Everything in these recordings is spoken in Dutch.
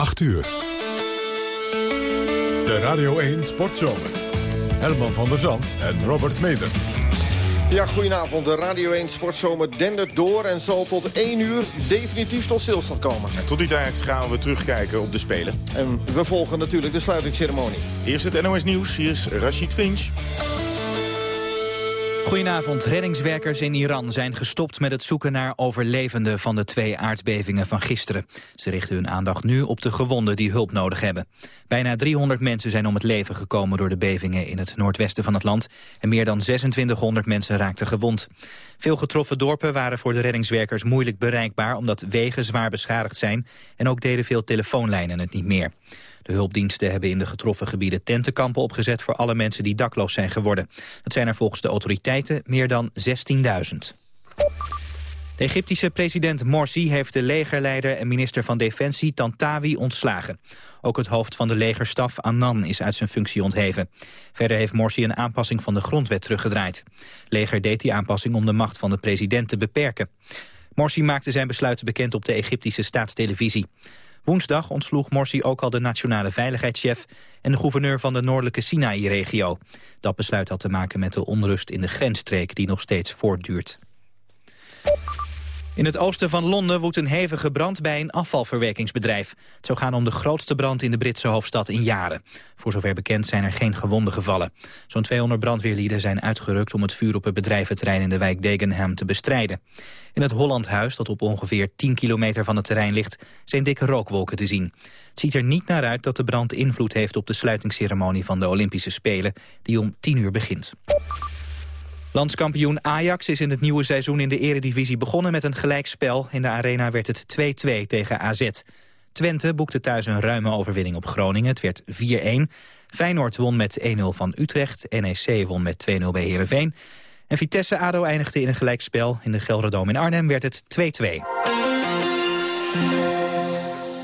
8 uur. De Radio 1 Sportzomer. Herman van der Zand en Robert Meder. Ja, goedenavond. De Radio 1 Sportzomer dendert door en zal tot 1 uur definitief tot stilstand komen. En tot die tijd gaan we terugkijken op de Spelen. En we volgen natuurlijk de sluitingsceremonie. Eerst het NOS Nieuws, hier is Rashid Finch. Goedenavond. Reddingswerkers in Iran zijn gestopt met het zoeken naar overlevenden van de twee aardbevingen van gisteren. Ze richten hun aandacht nu op de gewonden die hulp nodig hebben. Bijna 300 mensen zijn om het leven gekomen door de bevingen in het noordwesten van het land en meer dan 2600 mensen raakten gewond. Veel getroffen dorpen waren voor de reddingswerkers moeilijk bereikbaar omdat wegen zwaar beschadigd zijn en ook deden veel telefoonlijnen het niet meer. De hulpdiensten hebben in de getroffen gebieden tentenkampen opgezet voor alle mensen die dakloos zijn geworden. Dat zijn er volgens de autoriteiten meer dan 16.000. De Egyptische president Morsi heeft de legerleider en minister van Defensie Tantawi ontslagen. Ook het hoofd van de legerstaf Annan is uit zijn functie ontheven. Verder heeft Morsi een aanpassing van de grondwet teruggedraaid. Leger deed die aanpassing om de macht van de president te beperken. Morsi maakte zijn besluiten bekend op de Egyptische staatstelevisie. Woensdag ontsloeg Morsi ook al de nationale veiligheidschef... en de gouverneur van de noordelijke Sinaï-regio. Dat besluit had te maken met de onrust in de grensstreek die nog steeds voortduurt. In het oosten van Londen woedt een hevige brand bij een afvalverwerkingsbedrijf. Het zou gaan om de grootste brand in de Britse hoofdstad in jaren. Voor zover bekend zijn er geen gewonden gevallen. Zo'n 200 brandweerlieden zijn uitgerukt om het vuur op het bedrijventerrein in de wijk Degenham te bestrijden. In het Hollandhuis, dat op ongeveer 10 kilometer van het terrein ligt, zijn dikke rookwolken te zien. Het ziet er niet naar uit dat de brand invloed heeft op de sluitingsceremonie van de Olympische Spelen, die om 10 uur begint. Landskampioen Ajax is in het nieuwe seizoen in de eredivisie begonnen met een gelijkspel. In de arena werd het 2-2 tegen AZ. Twente boekte thuis een ruime overwinning op Groningen. Het werd 4-1. Feyenoord won met 1-0 van Utrecht. NEC won met 2-0 bij Heerenveen. En Vitesse-ADO eindigde in een gelijkspel. In de Gelderdoom in Arnhem werd het 2-2.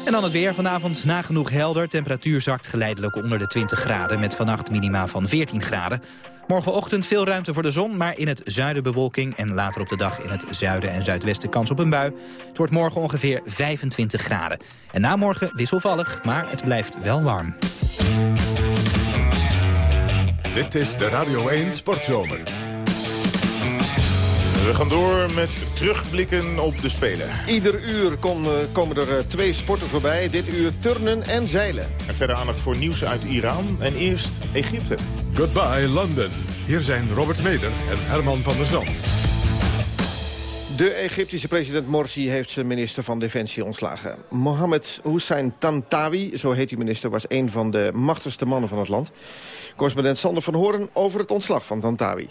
En dan het weer. Vanavond nagenoeg helder. Temperatuur zakt geleidelijk onder de 20 graden... met vannacht minima van 14 graden. Morgenochtend veel ruimte voor de zon, maar in het zuiden bewolking... en later op de dag in het zuiden en zuidwesten kans op een bui. Het wordt morgen ongeveer 25 graden. En na morgen wisselvallig, maar het blijft wel warm. Dit is de Radio 1 Sportzomer. We gaan door met terugblikken op de Spelen. Ieder uur komen, komen er eh, twee sporten voorbij. Dit uur turnen en zeilen. En verder aandacht voor nieuws uit Iran en eerst Egypte. Goodbye London. Hier zijn Robert Meder en Herman van der Zand. De Egyptische president Morsi heeft zijn minister van Defensie ontslagen. Mohammed Hussein Tantawi, zo heet die minister, was een van de machtigste mannen van het land. Correspondent Sander van Hoorn over het ontslag van Tantawi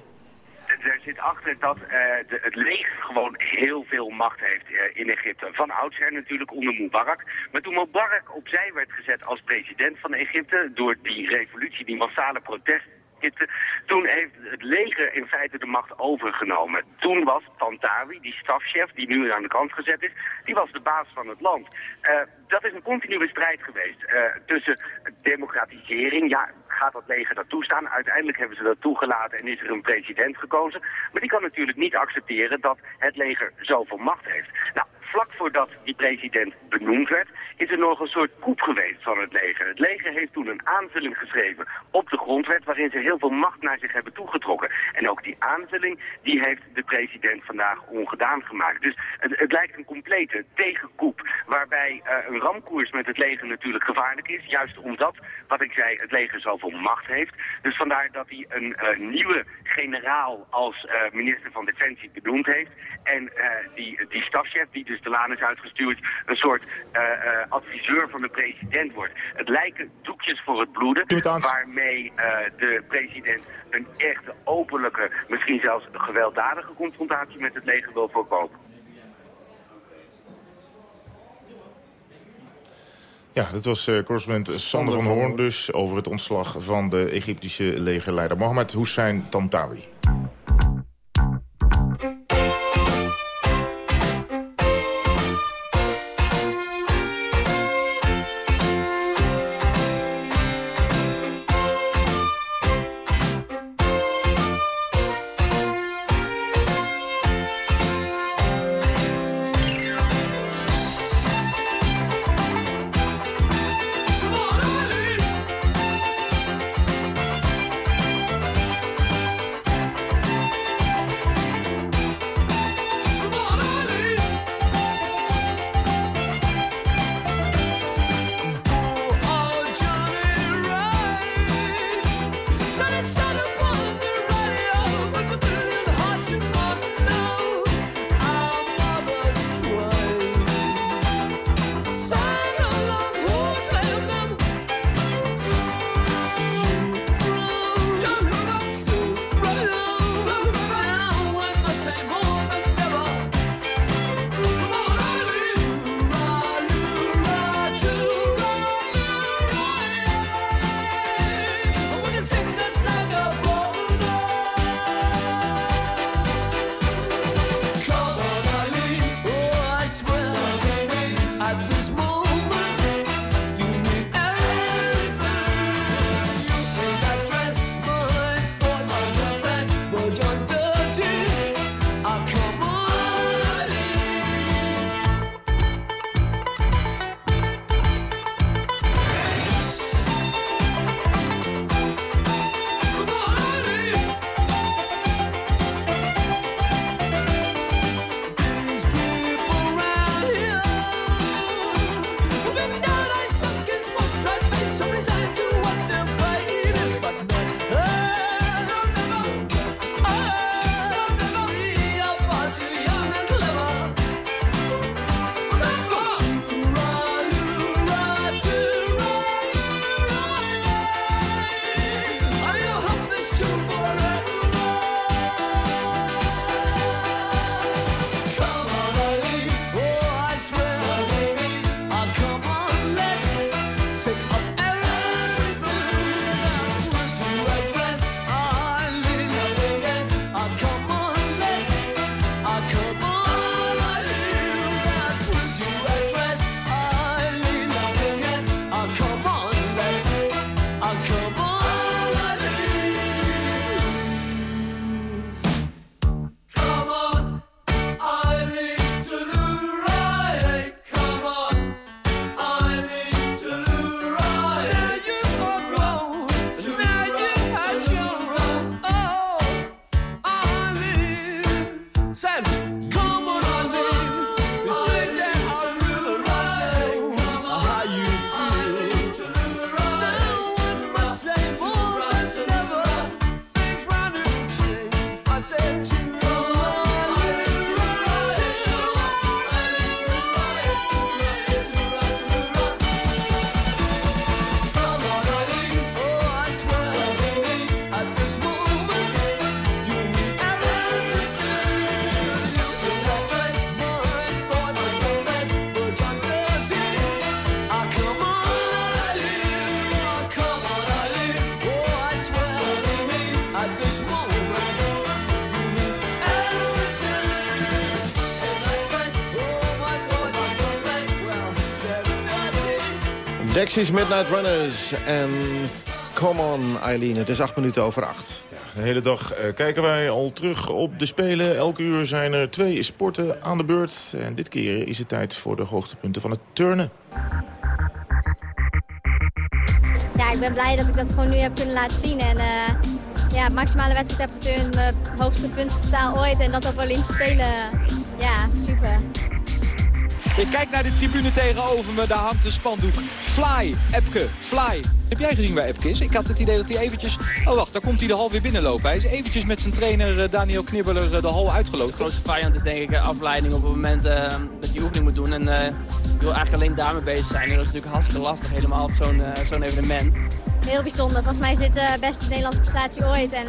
er zit achter dat uh, de, het leger gewoon heel veel macht heeft uh, in Egypte. Van oudsher natuurlijk onder Mubarak. Maar toen Mubarak opzij werd gezet als president van Egypte... door die revolutie, die massale protest toen heeft het leger in feite de macht overgenomen. Toen was Tantawi, die stafchef, die nu aan de kant gezet is, die was de baas van het land. Uh, dat is een continue strijd geweest tussen democratisering, ja, gaat dat leger dat toestaan? Uiteindelijk hebben ze dat toegelaten en is er een president gekozen. Maar die kan natuurlijk niet accepteren dat het leger zoveel macht heeft. Nou, vlak voordat die president benoemd werd, is er nog een soort koep geweest van het leger. Het leger heeft toen een aanvulling geschreven op de grondwet waarin ze heel veel macht naar zich hebben toegetrokken. En ook die aanvulling, die heeft de president vandaag ongedaan gemaakt. Dus het, lijkt een complete tegenkoep waarbij uh, een ramkoers met het leger natuurlijk gevaarlijk is. Juist omdat, wat ik zei, het leger zoveel macht heeft. Dus vandaar dat hij een uh, nieuwe generaal als uh, minister van Defensie benoemd heeft. En die, die stafchef, die dus de laan is uitgestuurd, een soort adviseur van de president wordt. Het lijken doekjes voor het bloeden, waarmee de president een echte openlijke, misschien zelfs gewelddadige confrontatie met het leger wil voorkomen. Ja, dat was uh, correspondent Sander van Hoorn dus over het ontslag van de Egyptische legerleider Mohammed Hussein Tantawi. Midnight Runners en Come On Eileen. Het is acht minuten over acht. De hele dag eh, kijken wij al terug op de Spelen. Elke uur zijn er twee sporten aan de beurt. En dit keer is het tijd voor de hoogtepunten van het turnen. Ja, ik ben blij dat ik dat gewoon nu heb kunnen laten zien. En uh, ja, maximale wedstrijd heb geturnd. Mijn hoogste totaal ooit. En dat op Olympische Spelen. Ja, super. Ik kijk naar de tribune tegenover me, daar hangt een spandoek. Fly, Epke, fly. Heb jij gezien waar Epke is? Ik had het idee dat hij eventjes... Oh wacht, daar komt hij de hal weer binnenlopen. Hij is eventjes met zijn trainer eh, Daniel Knibbeler eh, de hal uitgelopen. De grootste vijand is denk ik eh, afleiding op het moment dat je oefening moet doen. En uh, je wil eigenlijk alleen daarmee bezig zijn. En dat is natuurlijk hartstikke lastig helemaal op zo'n zo'n evenement. Heel bijzonder. Volgens mij is dit de beste Nederlandse prestatie ooit. En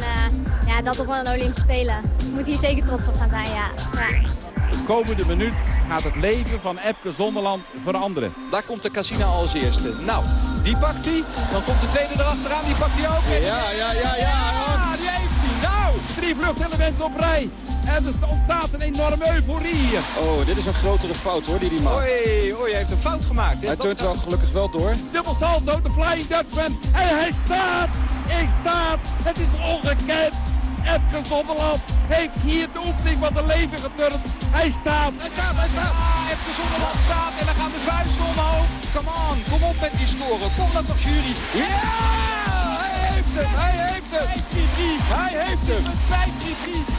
ja, dat op een Olympische Spelen. Ik moet hier zeker trots op gaan zijn, ja. ja komende minuut gaat het leven van Epke Zonderland veranderen. Daar komt de Casina als eerste. Nou, die pakt hij. Dan komt de tweede erachteraan. Die pakt hij ook. Ja, ja, ja, ja. Ja, die heeft hij. Nou, drie vluchtelementen op rij. En er ontstaat een enorme euforie hier. Oh, dit is een grotere fout hoor, die die maakt. Oei, oei, hij heeft een fout gemaakt. Hij turnt wel gelukkig wel door. Dubbel salto, de Flying Dutchman. En hij staat. Ik staat. Het is ongekend. Epke Zonderland heeft hier de oefening van de leven geturnd. Hij staat. Hij staat, hij staat. Ja, Epke Zonderland staat en dan gaan de vuisten omhoog. Come on, kom op met die scoren. Kom dan toch jury. Ja! Hij heeft hem, hij heeft hem. Hij heeft hem.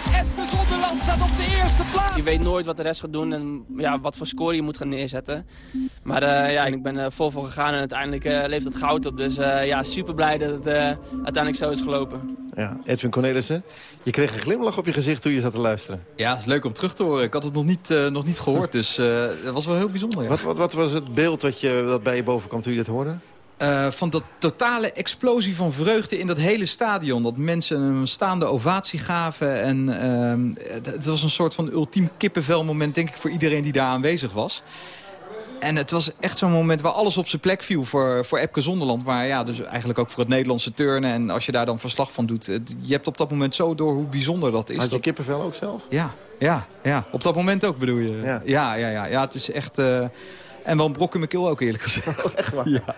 5-3-3. Zonderland staat op de eerste plaats. Je weet nooit wat de rest gaat doen en ja, wat voor score je moet gaan neerzetten. Maar uh, ja, ik ben uh, vol voor gegaan en uiteindelijk uh, leeft het goud op. Dus ja, super blij dat het uiteindelijk zo is gelopen. Ja, Edwin Cornelissen, je kreeg een glimlach op je gezicht toen je zat te luisteren. Ja, het is leuk om terug te horen. Ik had het nog niet, uh, nog niet gehoord, dus uh, dat was wel heel bijzonder. Ja. Wat, wat, wat, was het beeld dat, je, dat bij je boven kwam toen je dat hoorde? Uh, van dat totale explosie van vreugde in dat hele stadion. Dat mensen een staande ovatie gaven. En uh, het was een soort van ultiem kippenvelmoment, denk ik, voor iedereen die daar aanwezig was. En het was echt zo'n moment waar alles op zijn plek viel voor, voor Epke Zonderland. Maar ja, dus eigenlijk ook voor het Nederlandse turnen. En als je daar dan verslag van doet, je hebt op dat moment zo door hoe bijzonder dat is. Had je dat... kippenvel ook zelf? Ja, ja, ja, op dat moment ook bedoel je. Ja, ja, ja. ja, ja het is echt... Uh... En wel brok in mijn keel ook eerlijk gezegd. Oh, echt waar? Ja,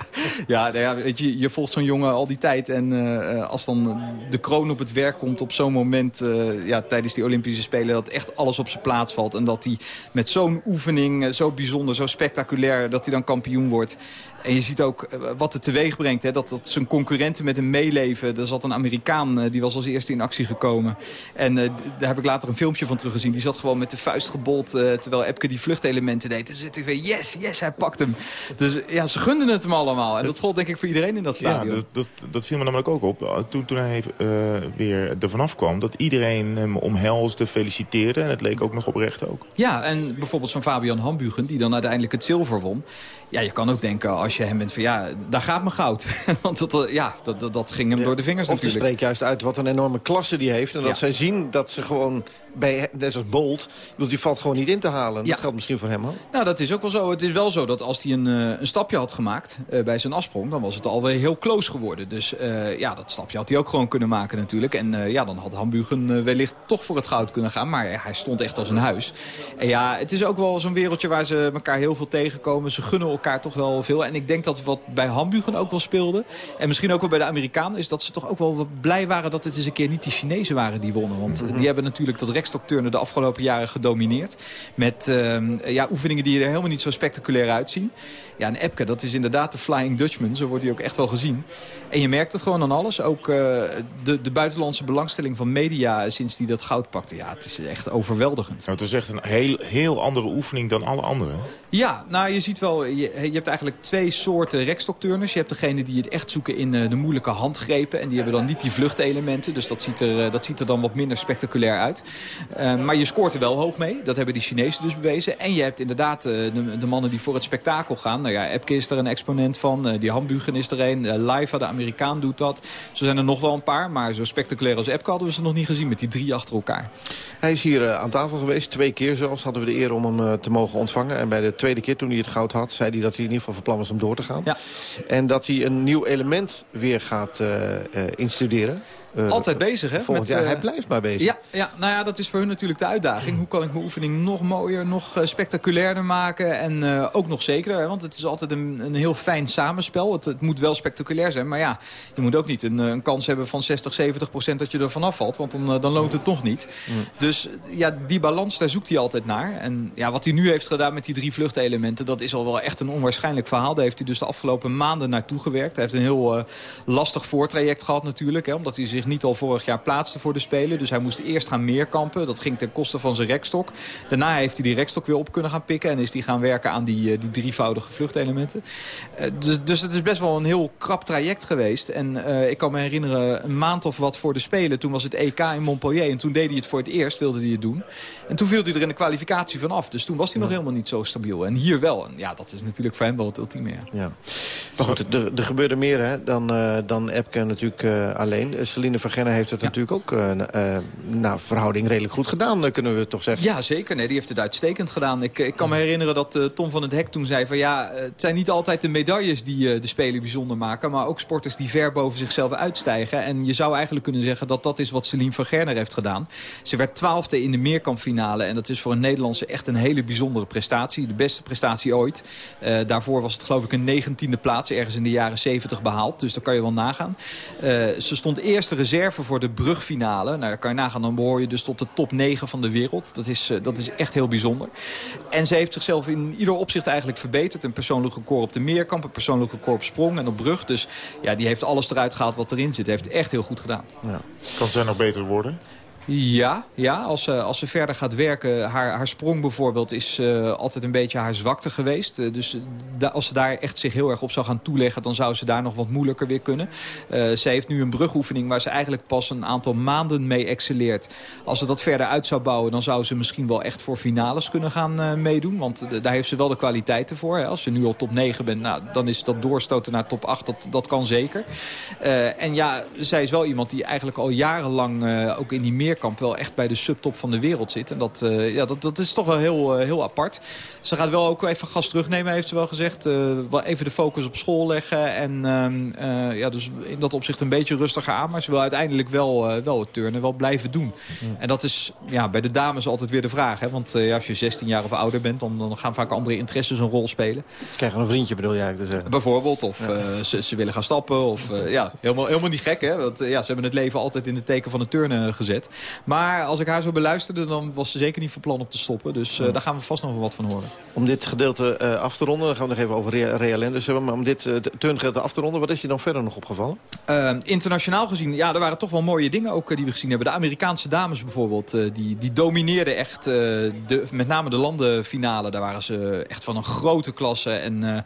ja, nou ja weet je, je volgt zo'n jongen al die tijd. En uh, als dan de kroon op het werk komt op zo'n moment... Uh, ja, tijdens die Olympische Spelen... dat echt alles op zijn plaats valt. En dat hij met zo'n oefening, zo bijzonder, zo spectaculair... dat hij dan kampioen wordt. En je ziet ook wat het teweeg brengt. Hè, dat, dat zijn concurrenten met hem meeleven. Er zat een Amerikaan, die was als eerste in actie gekomen. En uh, daar heb ik later een filmpje van teruggezien. Die zat gewoon met de vuist gebold... terwijl Epke die vluchtelementen deed. En zit ik weer, yes, yes, hij pakt hem. Dus ja, ze gunden het hem allemaal. En dat gold denk ik voor iedereen in dat stadion. Ja, dat, dat, dat viel me namelijk ook op. Toen, toen hij uh, weer er vanaf kwam, dat iedereen hem omhelsde, feliciteerde. En het leek ook nog oprecht ook. Ja, en bijvoorbeeld zo'n Fabian Hambugen, die dan uiteindelijk het zilver won. Ja, je kan ook denken als je hem bent van ja, daar gaat mijn goud. Want dat, eh, ja, dat, dat, ging hem door de vingers of natuurlijk. Of spreekt juist uit wat een enorme klasse die heeft. En dat zij zien dat ze gewoon bij, net zoals Bolt, die valt gewoon niet in te halen. Dat geldt misschien voor hem ook. Nou, dat is ook wel zo. Het is wel zo dat als hij een, uh, een stapje had gemaakt uh, bij zijn afsprong... dan was het alweer heel close geworden. Dus uh, ja, dat stapje had hij ook gewoon kunnen maken natuurlijk. En ja, dan had Hambugen wellicht toch voor het goud kunnen gaan. Maar hij stond echt als een huis. En ja, het is ook wel zo'n wereldje waar ze elkaar heel veel tegenkomen. Ze gunnen elkaar toch wel veel. En ik denk dat wat bij Hambugen ook wel speelde... en misschien ook wel bij de Amerikanen... is dat ze toch ook wel blij waren dat het eens een keer niet die Chinezen waren die wonnen. Want die hebben natuurlijk dat de afgelopen jaren gedomineerd. Met uh, ja, oefeningen die er helemaal niet zo spectaculair uitzien. Ja, en Epke, dat is inderdaad de Flying Dutchman. Zo wordt hij ook echt wel gezien. En je merkt het gewoon aan alles. Ook uh, de, de buitenlandse belangstelling van media sinds hij dat goud pakte. Ja, het is echt overweldigend. Nou, het is echt een heel, heel andere oefening dan alle andere. Ja, nou je ziet wel, je, je hebt eigenlijk twee soorten rekstokturners. Je hebt degene die het echt zoeken in uh, de moeilijke handgrepen. En die hebben dan niet die vluchtelementen. Dus dat ziet er, uh, dat ziet er dan wat minder spectaculair uit. maar je scoort er wel hoog mee. Dat hebben die Chinezen dus bewezen. En je hebt inderdaad de, de, mannen die voor het spektakel gaan. Nou ja, Epke is er een exponent van. die Hambugen is er een. Live de Amerikaan doet dat. Zo zijn er nog wel een paar. Maar zo spectaculair als Epke hadden we ze nog niet gezien met die drie achter elkaar. Hij is hier aan tafel geweest. Twee keer zelfs hadden we de eer om hem te mogen ontvangen. En bij de tweede keer toen hij het goud had... zei hij dat hij in ieder geval van plan was om door te gaan. Ja. En dat hij een nieuw element weer gaat uh, uh, instuderen. Uh, Altijd bezig, hè? Volgend met, jaar, hij blijft maar bezig. Ja, ja, nou ja, dat is voor hun natuurlijk de uitdaging. Hoe kan ik mijn oefening nog mooier, nog spectaculairder maken... en uh, ook nog zekerder, hè? want het is altijd een, een heel fijn samenspel. Het, het, moet wel spectaculair zijn, maar ja, je moet ook niet een, een kans hebben van 60, 70 procent dat je er vanaf valt. Want dan, dan loont het toch niet. Mm. Dus ja, die balans, daar zoekt hij altijd naar. En ja, wat hij nu heeft gedaan met die drie vluchtelementen... dat is al wel echt een onwaarschijnlijk verhaal. Daar heeft hij dus de afgelopen maanden naartoe gewerkt. Hij heeft een heel lastig voortraject gehad natuurlijk. Hè, omdat hij zich niet al vorig jaar plaatste voor de Spelen. Dus hij moest eerst gaan meerkampen. Dat ging ten koste van zijn rekstok. Daarna heeft hij die rekstok weer op kunnen gaan pikken. En is hij gaan werken aan die, uh, die drievoudige vluchtelementen. Uh, dus, dus het is best wel een heel krap traject geweest. En ik kan me herinneren, een maand of wat voor de Spelen. Toen was het EK in Montpellier. En toen deed hij het voor het eerst, wilde hij het doen. En toen viel hij er in de kwalificatie vanaf. Dus toen was hij nog helemaal niet zo stabiel. En hier wel. En ja, dat is natuurlijk voor hem wel het ultieme. Ja. ja. Maar goed, er, er gebeurde meer hè, dan, uh, dan Epke natuurlijk uh, alleen. Celine Vergenner heeft het ja. natuurlijk ook uh, naar verhouding redelijk goed gedaan, kunnen we toch zeggen. Ja, zeker. Nee, die heeft het uitstekend gedaan. Ik, ik kan me herinneren dat Tom van het Hek toen zei van ja, het zijn niet altijd de medailles die de Spelen bijzonder maken, maar ook sporters die ver boven zichzelf uitstijgen. En je zou eigenlijk kunnen zeggen dat dat is wat Celine Vergenner heeft gedaan. Ze werd twaalfde in de meerkampfinale en dat is voor een Nederlandse echt een hele bijzondere prestatie. De beste prestatie ooit. daarvoor was het geloof ik een negentiende plaats ergens in de jaren 70 behaald. Dus daar kan je wel nagaan. Uh, ze stond eerste reserve voor de brugfinale. Nou, daar kan je nagaan. Dan behoor je dus tot de top 9 van de wereld. Dat is, uh, dat is echt heel bijzonder. En ze heeft zichzelf in ieder opzicht eigenlijk verbeterd. Een persoonlijk record op de meerkamp. Een persoonlijk record op sprong en op brug. Dus ja, die heeft alles eruit gehaald wat erin zit. Heeft echt heel goed gedaan. Ja. Kan zij nog beter worden? Ja, ja als, ze, als ze verder gaat werken. Haar, haar sprong bijvoorbeeld is uh, altijd een beetje haar zwakte geweest. Uh, dus als ze daar echt zich heel erg op zou gaan toeleggen... dan zou ze daar nog wat moeilijker weer kunnen. Uh, ze heeft nu een brugoefening waar ze eigenlijk pas een aantal maanden mee excelleert. Als ze dat verder uit zou bouwen... dan zou ze misschien wel echt voor finales kunnen gaan meedoen. Want daar heeft ze wel de kwaliteiten voor. Hè. Als je nu al top 9 bent, nou, dan is dat doorstoten naar top 8. Dat, dat kan zeker. en ja, zij is wel iemand die eigenlijk al jarenlang ook in die meer Kamp wel echt bij de subtop van de wereld zit. En dat, uh, ja, dat, dat is toch wel heel, uh, heel apart. Ze gaat wel ook even gas terugnemen, heeft ze wel gezegd. Uh, wel even de focus op school leggen. En ehm, ja, dus in dat opzicht een beetje rustiger aan. Maar ze wil uiteindelijk wel, wel het turnen wel blijven doen. Mm. En dat is ja, bij de dames altijd weer de vraag. Hè? Want ja, als je 16 jaar of ouder bent, dan, dan gaan vaak andere interesses een rol spelen. Krijgen een vriendje bedoel je eigenlijk te zeggen? Bijvoorbeeld. Of ja. ze, ze, willen gaan stappen. Of ja, helemaal, helemaal niet gek. Hè? Want ja, ze hebben het leven altijd in het teken van het turnen gezet. Maar als ik haar zo beluisterde, dan was ze zeker niet van plan om te stoppen. Dus uh, daar gaan we vast nog wel wat van horen. Om dit gedeelte uh, af te ronden, dan gaan we nog even over Rea, Rea Lenders hebben. Maar om dit uh, turngedeelte af te ronden, wat is je dan verder nog opgevallen? internationaal gezien, ja, er waren toch wel mooie dingen ook die we gezien hebben. De Amerikaanse dames bijvoorbeeld, die, die domineerden echt, de, met name de landenfinale. Daar waren ze echt van een grote klasse. En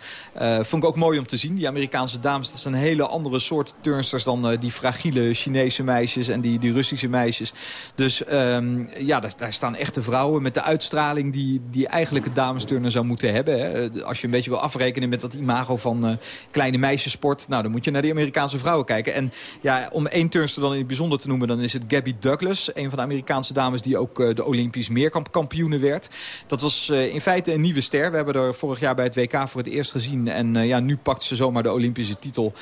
vond ik ook mooi om te zien. Die Amerikaanse dames, dat zijn hele andere soort turnsters dan die fragiele Chinese meisjes en die, die Russische meisjes. Dus um, ja, daar, staan echte vrouwen met de uitstraling die, die eigenlijk het damesturnen zou moeten hebben. Hè. Als je een beetje wil afrekenen met dat imago van uh, kleine meisjesport, nou dan moet je naar die Amerikaanse vrouwen kijken. En ja, om één turnster dan in het bijzonder te noemen, dan is het Gabby Douglas. Een van de Amerikaanse dames die ook uh, de Olympisch meerkampkampioene werd. Dat was in feite een nieuwe ster. We hebben er vorig jaar bij het WK voor het eerst gezien. En ja, nu pakt ze zomaar de Olympische titel.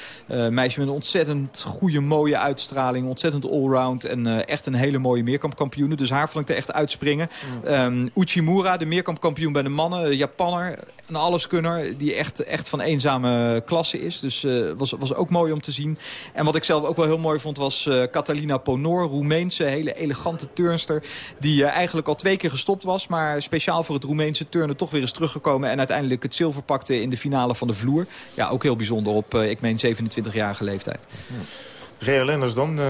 meisje met een ontzettend goede, mooie uitstraling. Ontzettend allround en echt een hele mooie meerkampkampioene. Dus ik er echt uitspringen. Um, Uchimura, de meerkampkampioen bij de mannen. Japanner, een alleskunner. Die echt, echt van eenzame klasse is. Dus uh, was, was ook mooi om te zien. En wat ik zelf ook wel heel mooi vond was uh, Catalina Ponor. Roemeense, hele elegante turnster. Die uh, eigenlijk al twee keer gestopt was. Maar speciaal voor het Roemeense turnen toch weer eens teruggekomen. En uiteindelijk het zilver pakte in de finale van de vloer. Ja, ook heel bijzonder op, ik meen, 27-jarige leeftijd. Ja. Rea Lenders dan, uh,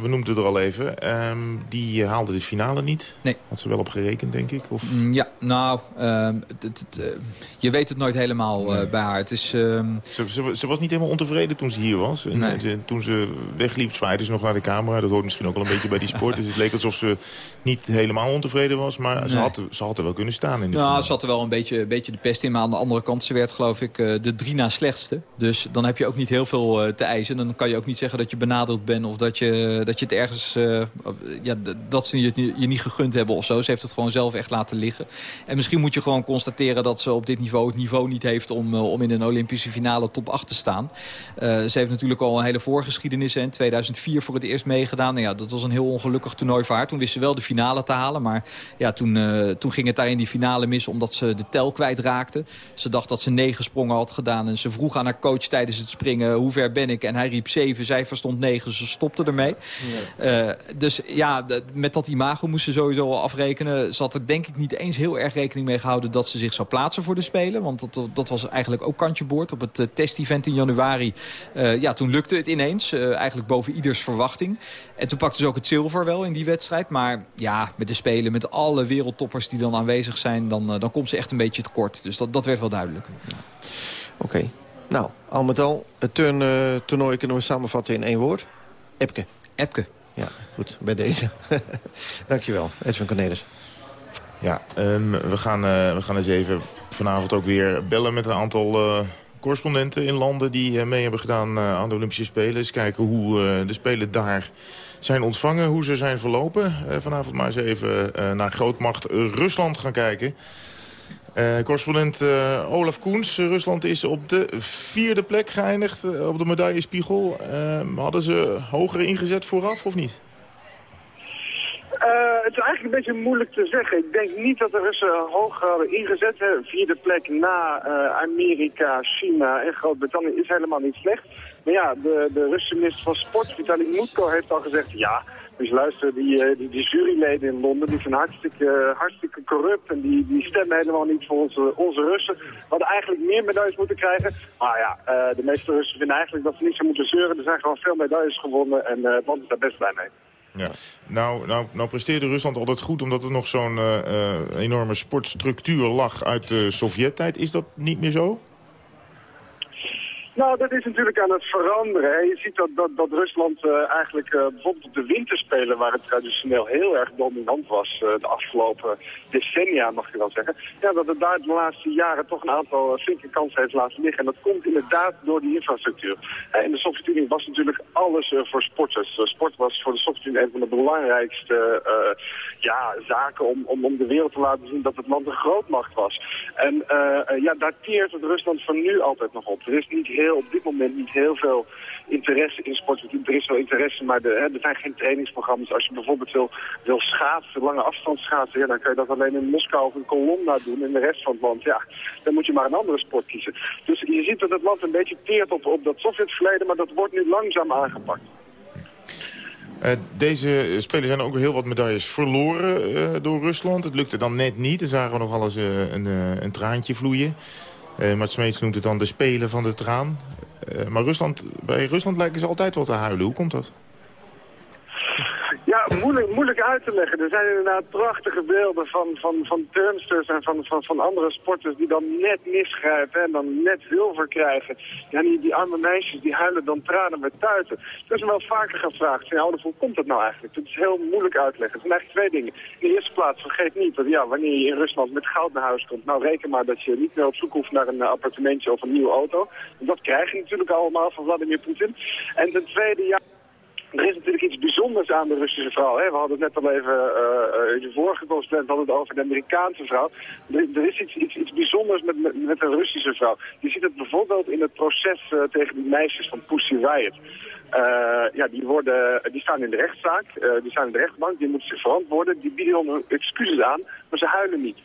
we noemden het er al even. Um, die haalde de finale niet. Nee. Had ze wel op gerekend, denk ik? Of? Mm, ja, nou, um, het, uh, je weet het nooit helemaal uh, bij haar. Het is, um... ze, ze, ze, was niet helemaal ontevreden toen ze hier was. En, nee. ze, toen ze wegliep, zwaaide ze nog naar de camera. Dat hoort misschien ook wel een beetje bij die sport. Dus het leek alsof ze niet helemaal ontevreden was. Maar nee. ze, had, ze had er wel kunnen staan in de Nou, finale. ze had er wel een beetje, een beetje de pest in. Maar aan de andere kant, ze werd geloof ik de drie na slechtste. Dus dan heb je ook niet heel veel te eisen. Dan kan je ook niet zeggen dat je benadert of dat je, dat je het ergens... ja, dat ze je, je niet gegund hebben of zo. Ze heeft het gewoon zelf echt laten liggen. En misschien moet je gewoon constateren dat ze op dit niveau... het niveau niet heeft om, om in een Olympische finale top 8 te staan. ze heeft natuurlijk al een hele voorgeschiedenis. In 2004 voor het eerst meegedaan. Nou ja, dat was een heel ongelukkig toernooi voor haar. Toen wist ze wel de finale te halen. Maar ja, toen, toen ging het daar in die finale mis... omdat ze de tel kwijtraakte. Ze dacht dat ze negen sprongen had gedaan. En ze vroeg aan haar coach tijdens het springen... hoe ver ben ik? En hij riep zeven. Zij verstond negen. Ze stopte ermee. Uh, dus ja, met dat imago moest ze sowieso al afrekenen. Ze had er denk ik niet eens heel erg rekening mee gehouden... dat ze zich zou plaatsen voor de Spelen. Want dat, dat was eigenlijk ook kantje boord. Op het uh, test-event in januari. Uh, ja, toen lukte het ineens. eigenlijk boven ieders verwachting. En toen pakte ze ook het zilver wel in die wedstrijd. Maar ja, met de Spelen, met alle wereldtoppers die dan aanwezig zijn... dan, dan komt ze echt een beetje tekort. Dus dat, dat werd wel duidelijk. Ja. Oké. Nou, al met al, het turntoernooi kunnen we samenvatten in één woord. Epke. Epke. Ja, goed, bij deze. Dankjewel, Edwin Cornelis. Ja, um, we, gaan, uh, we gaan eens even vanavond ook weer bellen met een aantal uh, correspondenten in landen... die uh, mee hebben gedaan aan de Olympische Spelen. Eens kijken hoe de Spelen daar zijn ontvangen, hoe ze zijn verlopen. vanavond maar eens even naar grootmacht Rusland gaan kijken... Uh, correspondent uh, Olaf Koens, Rusland is op de vierde plek geëindigd op de medaillespiegel. hadden ze hoger ingezet vooraf of niet? het is eigenlijk een beetje moeilijk te zeggen. Ik denk niet dat de Russen hoger hadden ingezet. Hè. Vierde plek na Amerika, China en Groot-Brittannië is helemaal niet slecht. Maar ja, de, de Russische minister van Sport, Vitaly Mutko, heeft al gezegd... ja, dus luister, die, eh, die, die, juryleden in Londen die zijn hartstikke, hartstikke corrupt en die, die stemmen helemaal niet voor onze, onze Russen. We hadden eigenlijk meer medailles moeten krijgen. Maar ja, uh, de meeste Russen vinden eigenlijk dat ze niet zo moeten zeuren. Er zijn gewoon veel medailles gewonnen en uh, het is daar best blij mee. Ja. Nou, nou, nou presteerde Rusland altijd goed omdat er nog zo'n enorme sportstructuur lag uit de Sovjet-tijd. Is dat niet meer zo? Nou, dat is natuurlijk aan het veranderen. Je ziet dat, dat, dat Rusland uh, eigenlijk uh, bijvoorbeeld op de winterspelen, waar het traditioneel heel erg dominant was uh, de afgelopen decennia, mag je wel zeggen, ja, dat het daar de laatste jaren toch een aantal flinke kansen heeft laten liggen. En dat komt inderdaad door die infrastructuur. in de Sovjet-Unie was natuurlijk alles voor sporters. sport was voor de Sovjet-Unie een van de belangrijkste ja, zaken om, om, om de wereld te laten zien dat het land een grootmacht was. En ja, daar teert het Rusland van nu altijd nog op. Er is niet heel op dit moment niet heel veel interesse in sport. Er is wel interesse, maar de, hè, er zijn geen trainingsprogramma's. Als je bijvoorbeeld wil, wil schaatsen, lange afstand schaatsen, ja, dan kan je dat alleen in Moskou of in Kolomna doen. In de rest van het land, ja, dan moet je maar een andere sport kiezen. Dus je ziet dat het land een beetje teert op, op dat Sovjetverleden, maar dat wordt nu langzaam aangepakt. Uh, deze spelers zijn ook heel wat medailles verloren uh, door Rusland. Het lukte dan net niet. Er zagen we nog alles uh, een, een traantje vloeien. Uh, Mart Smeets noemt het dan de spelen van de traan. Uh, maar Rusland, bij Rusland lijken ze altijd wel te huilen. Hoe komt dat? Ja, moeilijk, moeilijk uit te leggen. Er zijn inderdaad prachtige beelden van, van, van turnsters en van, van, van andere sporters die dan net misgrijpen en dan net zilver krijgen. Ja, die, die arme meisjes die huilen dan tranen met tuiten. Dat is me wel vaker gevraagd. Ja, hoe komt dat nou eigenlijk? Het is heel moeilijk uit te leggen. Het zijn eigenlijk twee dingen. In de eerste plaats, vergeet niet dat ja, wanneer je in Rusland met goud naar huis komt, nou reken maar dat je niet meer op zoek hoeft naar een appartementje of een nieuwe auto. Dat krijg je natuurlijk allemaal van Vladimir Poetin. En ten tweede, ja, er is natuurlijk iets bijzonders aan de Russische vrouw. Hè? We hadden het net al even, uh, in de vorige correspondent hadden het over de Amerikaanse vrouw. Er, is iets, iets, iets bijzonders met, met, een Russische vrouw. Je ziet het bijvoorbeeld in het proces uh, tegen die meisjes van Pussy Riot. Ja, die, worden, die staan in de rechtszaak, die staan in de rechtbank, die moeten zich verantwoorden. Die bieden dan excuses aan, maar ze huilen niet.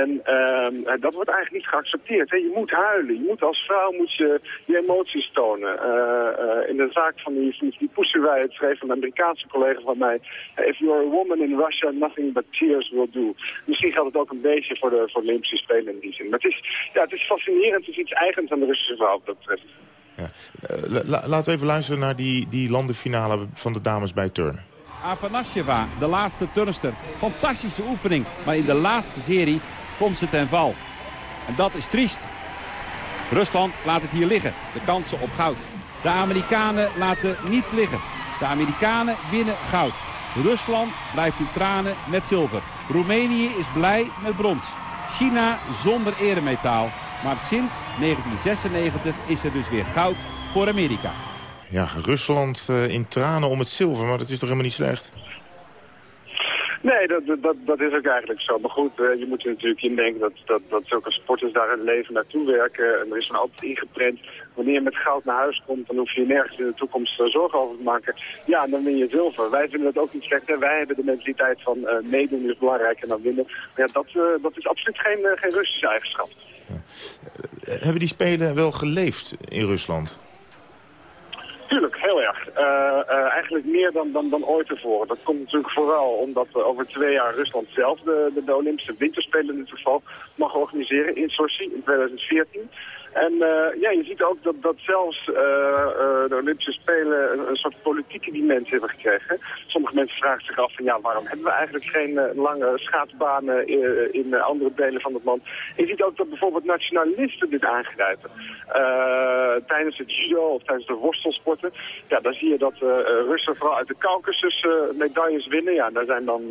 En uh, dat wordt eigenlijk niet geaccepteerd. Hè. Je moet huilen. Je moet als vrouw moet je, je emoties tonen. Uh, uh, in de zaak van die, van die Pussy Riot schreef een Amerikaanse collega van mij... If you're a woman in Russia, nothing but tears will do. Misschien geldt het ook een beetje voor de, voor de Olympische Spelen in die zin. Maar het is, ja, het is fascinerend. Het is iets eigens aan de Russische vrouw wat dat betreft. Ja. laten we even luisteren naar die, die landenfinale van de dames bij turnen. Afanasjeva, de laatste turnster. Fantastische oefening. Maar in de laatste serie komt ze ten val. En dat is triest. Rusland laat het hier liggen, de kansen op goud. De Amerikanen laten niets liggen. De Amerikanen winnen goud. Rusland blijft in tranen met zilver. Roemenië is blij met brons. China zonder eremetaal. Maar sinds 1996 is er dus weer goud voor Amerika. ja, Rusland in tranen om het zilver. Maar dat is toch helemaal niet slecht? Nee, dat, dat, dat is ook eigenlijk zo. Maar goed, uh, je moet er natuurlijk indenken dat, dat, dat zulke sporters daar hun leven naartoe werken. En er is van altijd ingeprent, wanneer je met goud naar huis komt, dan hoef je nergens in de toekomst uh, zorgen over te maken. Ja, dan win je zilver. Wij vinden dat ook niet slecht. Wij hebben de mentaliteit van uh, meedoen is belangrijker dan winnen. Maar ja, dat, dat is absoluut geen, geen Russische eigenschap. Hebben die Spelen wel geleefd in Rusland? Tuurlijk, heel erg. Uh, uh, eigenlijk meer dan, dan, dan ooit tevoren. Dat komt natuurlijk vooral omdat we over twee jaar Rusland zelf de, de, Olympische Winterspelen in het geval mag organiseren in Sochi in 2014. En uh, ja, je ziet ook dat, dat zelfs uh, uh, de Olympische Spelen een, soort politieke dimensie hebben gekregen. Sommige mensen vragen zich af van ja, waarom hebben we eigenlijk geen lange schaatsbanen in, in andere delen van het land. Je ziet ook dat bijvoorbeeld nationalisten dit aangrijpen. tijdens het judo of tijdens de worstelsporten, ja, dan zie je dat Russen vooral uit de Caucasus medailles winnen. Ja, daar zijn dan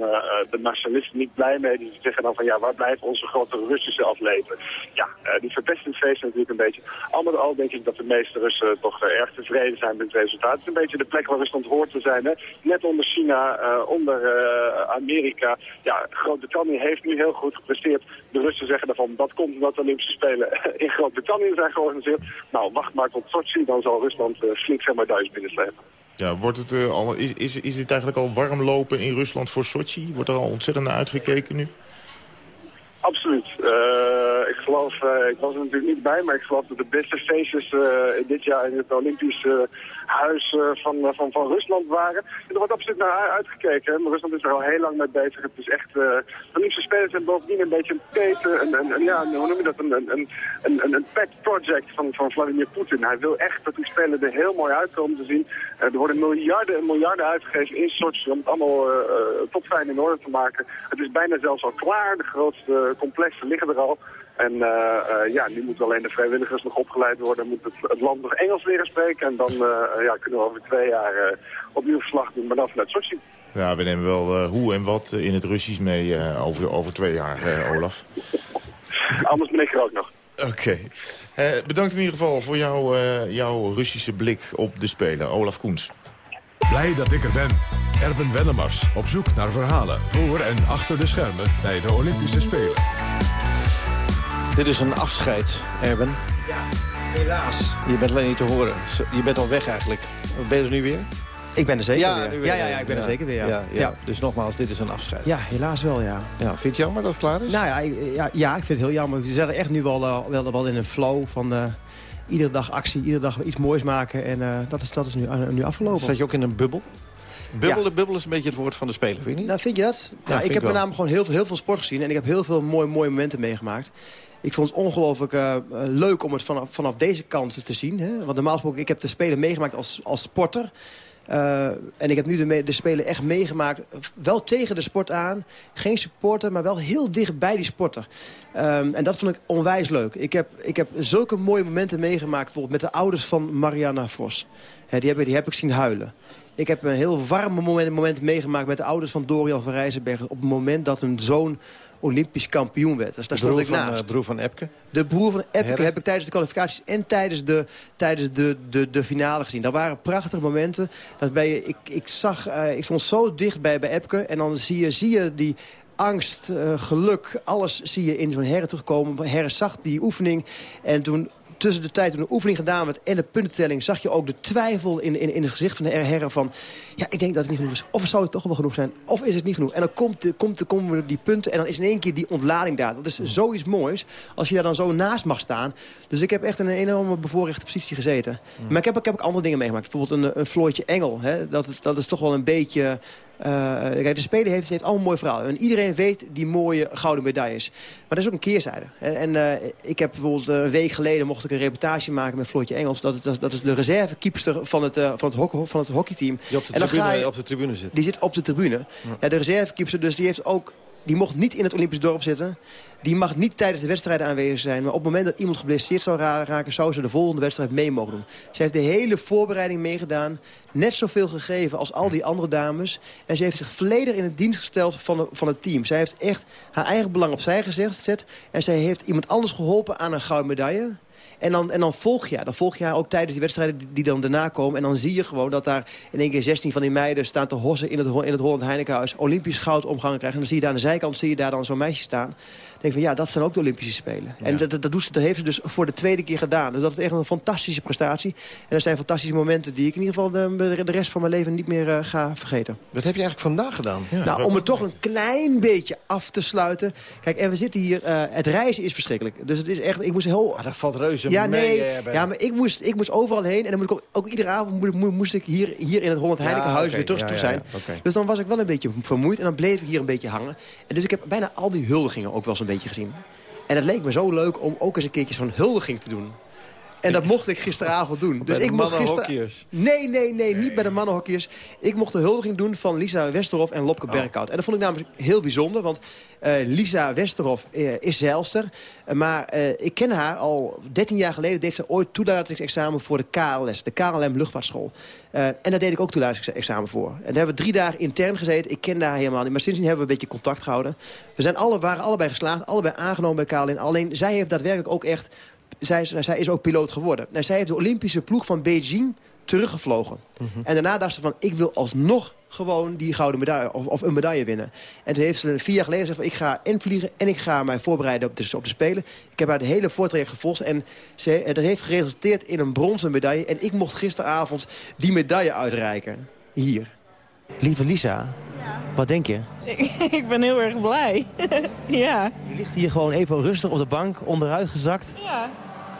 de nationalisten niet blij mee. Die zeggen dan van ja, waar blijven onze grote Russische atleten? Ja, die verpesten feest natuurlijk een beetje. Al met al denk ik dat de meeste Russen toch uh, erg tevreden zijn met het resultaat. Het is een beetje de plek waar Rusland hoort te zijn. Hè? Net onder China, uh, onder uh, Amerika. Ja, Groot-Brittannië heeft nu heel goed gepresteerd. De Russen zeggen daarvan, dat komt omdat de Olympische Spelen in Groot-Brittannië zijn georganiseerd. Nou, wacht maar tot Sochi, dan zal Rusland flink zijn medailles binnenslepen. Ja, wordt het, al, is, is, is dit eigenlijk al warm lopen in Rusland voor Sochi? Wordt er al ontzettend naar uitgekeken nu? Absoluut. Uh, ik geloof, uh, ik was er natuurlijk niet bij, maar ik geloof dat de beste feestjes uh, dit jaar in het Olympische huis van, van, van Rusland waren. En er wordt absoluut naar uitgekeken. Maar Rusland is er al heel lang mee bezig. Het is echt, de Olympische Spelers zijn bovendien een beetje een pete, een, een, ja, hoe noem dat, een, een, een, een, pet project van, van Vladimir Poetin. Hij wil echt dat die spelen er heel mooi uitkomen te zien. er worden miljarden en miljarden uitgegeven in Sochi om het allemaal top fijn in orde te maken. Het is bijna zelfs al klaar, de grootste complexen liggen er al. En uh, uh, ja, nu moeten alleen de vrijwilligers nog opgeleid worden. Moet het, het land nog Engels leren spreken. En dan ja, kunnen we over twee jaar opnieuw verslag doen, maar dan vanuit Sochi. Ja, we nemen wel hoe en wat in het Russisch mee over, over twee jaar, Olaf. Anders ben ik er ook nog. Oké. Okay. bedankt in ieder geval voor jou, jouw Russische blik op de Spelen. Olaf Koens. Blij dat ik er ben. Erben Wennemars op zoek naar verhalen voor en achter de schermen bij de Olympische Spelen. Dit is een afscheid, Erben. Ja, helaas. Je bent alleen niet te horen. Je bent al weg eigenlijk. Ben je er nu weer? Ik ben er zeker ja, weer. weer. Ja, ja, ja, ik ben er zeker weer. Ja. Ja, Dus nogmaals, dit is een afscheid. Ja, helaas wel, ja. ja vind je het jammer dat het klaar is? Nou ja, ja, ja ik vind het heel jammer. We zijn er echt nu wel, uh, wel, wel in een flow van... Uh, iedere dag actie, iedere dag iets moois maken. En uh, dat is, dat is nu, nu afgelopen. Zat je ook in een bubbel? Bubbel, ja. bubbel is een beetje het woord van de speler, vind je niet? Nou, vind je dat? Nou, ik, heb met name gewoon heel veel, heel veel sport gezien. En ik heb heel veel mooie, mooie momenten meegemaakt. Ik vond het ongelooflijk uh, leuk om het vanaf, vanaf deze kant te zien. Hè? Want normaal gesproken, ik heb de Spelen meegemaakt als, als sporter. Uh, en ik heb nu de, de Spelen echt meegemaakt. Wel tegen de sport aan. Geen supporter, maar wel heel dicht bij die sporter. Um, en dat vond ik onwijs leuk. Ik heb, ik heb zulke mooie momenten meegemaakt. Bijvoorbeeld met de ouders van Mariana Vos. Die, heb, die heb ik zien huilen. Ik heb een heel warm moment, moment meegemaakt met de ouders van Dorian van Rijzenbergen... op het moment dat een zoon Olympisch kampioen werd. Dus daar de stond ik van, naast. De broer van Epke? De broer van Epke Herre. heb ik tijdens de kwalificaties en tijdens de, tijdens de, de, de finale gezien. Dat waren prachtige momenten. Dat bij ik, ik, zag, uh, ik stond zo dicht bij, bij Epke en dan zie je, zie je die angst, uh, geluk, alles zie je in zo'n herre terugkomen. Herre zag die oefening en toen tussen de tijd toen de oefening gedaan werd en de puntentelling... zag je ook de twijfel in, in, in het gezicht van de herren van... ja, ik denk dat het niet genoeg is. Of zou het toch wel genoeg zijn? Of is het niet genoeg? En dan komt de, komt de, komen die punten en dan is in één keer die ontlading daar. Dat is zoiets moois als je daar dan zo naast mag staan. Dus ik heb echt in een enorme bevoorrechte positie gezeten. Maar ik heb, ik heb ook andere dingen meegemaakt. Bijvoorbeeld een, een Floortje Engel. Hè? Dat, dat is toch wel een beetje... Kijk, de Spelen heeft, heeft al een mooi verhaal. En iedereen weet die mooie gouden medailles. Maar dat is ook een keerzijde. En uh, ik heb bijvoorbeeld een week geleden mocht ik een reportage maken met Floortje Engels. Dat, is, dat is de reservekeepster van het, van het, van het hockeyteam. Die op de, en tribune, je, op de tribune zit. Die zit op de tribune. Ja. ja de reservekeepster, dus die heeft ook die mocht niet in het Olympisch dorp zitten. Die mag niet tijdens de wedstrijden aanwezig zijn. Maar op het moment dat iemand geblesseerd zou raken... zou ze de volgende wedstrijd mee mogen doen. Ze heeft de hele voorbereiding meegedaan. Net zoveel gegeven als al die andere dames. En ze heeft zich volledig in het dienst gesteld van, van het team. Zij heeft echt haar eigen belang opzij gezet. En zij heeft iemand anders geholpen aan een gouden medaille. En dan, en dan volg je dan volg je haar ook tijdens die wedstrijden die, die, dan daarna komen. En dan zie je gewoon dat daar in één keer 16 van die meiden staan te hossen in het, in het Holland Heinekenhuis. Olympisch goud omgangen krijgen. En dan zie je daar aan de zijkant zie je daar dan zo'n meisje staan denk van ja, dat zijn ook de Olympische Spelen. En dat, dat, doet, dat heeft ze dus voor de tweede keer gedaan. Dus dat is echt een fantastische prestatie. En er zijn fantastische momenten die ik in ieder geval de, de rest van mijn leven niet meer uh, ga vergeten. Wat heb je eigenlijk vandaag gedaan? nou, om het toch een klein beetje af te sluiten. Kijk, en we zitten hier, uh, het reizen is verschrikkelijk. Dus het is echt, ik moest heel... Ah, dat valt reuze ja. Nee, uh, ja, maar ik moest, ik moest overal heen. En dan moet ik ook, ook iedere avond moest, moest, ik hier, hier in het Holland ja, okay. weer terug, terug zijn. Okay. Dus dan was ik wel een beetje vermoeid. En dan bleef ik hier een beetje hangen. En dus ik heb bijna al die huldigingen ook wel eens een beetje gezien. En het leek me zo leuk om ook eens een keertje zo'n huldiging te doen. En dat mocht ik gisteravond doen. Dus ik mocht gisteren. Nee, nee, nee, niet bij de mannenhockeyers. Ik mocht de huldiging doen van Lisa Westerhof en Lopke oh. Berghout. En dat vond ik namelijk heel bijzonder. Want uh, Lisa Westerhof uh, is zeilster. Uh, maar ik ken haar al 13 jaar geleden. Deed ze ooit toelatingsexamen voor de KLS. De KLM Luchtvaartschool. en daar deed ik ook toelatingsexamen voor. En daar hebben we drie dagen intern gezeten. Ik kende haar helemaal niet. Maar sindsdien hebben we een beetje contact gehouden. We zijn alle, waren allebei geslaagd. Allebei aangenomen bij KLM. Alleen zij heeft daadwerkelijk ook echt zij, zij is ook piloot geworden. En zij heeft de Olympische ploeg van Beijing teruggevlogen. Mm -hmm. En daarna dacht ze van, ik wil alsnog gewoon die gouden medaille of, of een medaille winnen. En toen heeft ze vier jaar geleden gezegd van, ik ga invliegen en ik ga mij voorbereiden op de, op de Spelen. Ik heb haar de hele voortraject gevolgd en ze, dat heeft geresulteerd in een bronzen medaille. En ik mocht gisteravond die medaille uitreiken. Hier. Lieve Lisa, ja. wat denk je? Ik, ben heel erg blij. ja. Je ligt hier gewoon even rustig op de bank, onderuit gezakt. Ja.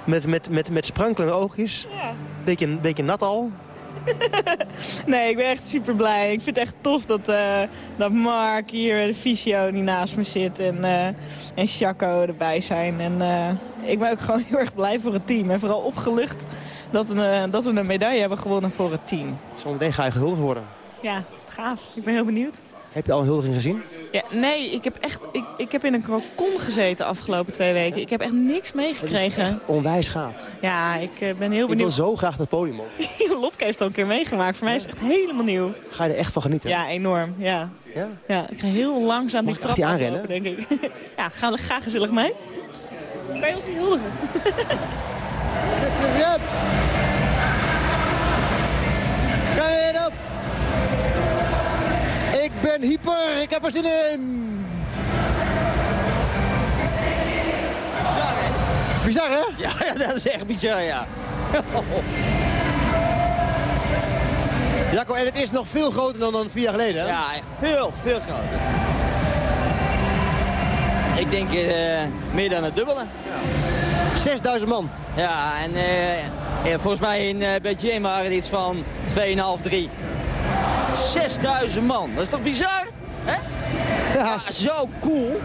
Met, met, met, met sprankelende oogjes. Ja. Beetje, beetje nat al. nee, ik ben echt super blij. Ik vind het echt tof dat, uh, dat Mark hier, de fysio, die naast me zit. En, uh, en Chaco erbij zijn. En uh, ik ben ook gewoon heel erg blij voor het team. En vooral opgelucht dat we, dat we een medaille hebben gewonnen voor het team. Zometeen ga je gehuldigd worden. Ja, gaaf. Ik ben heel benieuwd. Heb je al een huldiging gezien? Ja, nee, ik heb echt ik, ik heb in een kokon gezeten de afgelopen twee weken. Ik heb echt niks meegekregen. onwijs gaaf. Ja, ik ben heel benieuwd. Ik wil zo graag het podium op. Lopke heeft al een keer meegemaakt. Voor mij is het echt helemaal nieuw. Ga je er echt van genieten? Ja, enorm. Ja. Ja? ja ik ga heel langzaam Mag die trap aanrennen, denk ik. ja, ga, ga gezellig mee. Kan je ons niet huldigen? Kan je op? Ik ben hyper, ik heb er zin in. Bizar, hè? Bizar, hè? Ja, ja dat is echt bizar, ja. Jacco, en het is nog veel groter dan, dan vier jaar geleden, hè? Ja, veel, veel groter. Ik denk uh, meer dan het dubbele. Ja. 6000 man. Ja, en uh, volgens mij in uh, Beijing waren het iets van 2,5, 3. 6000 man. Dat is toch bizar? Hè? Ja. ja. Zo cool.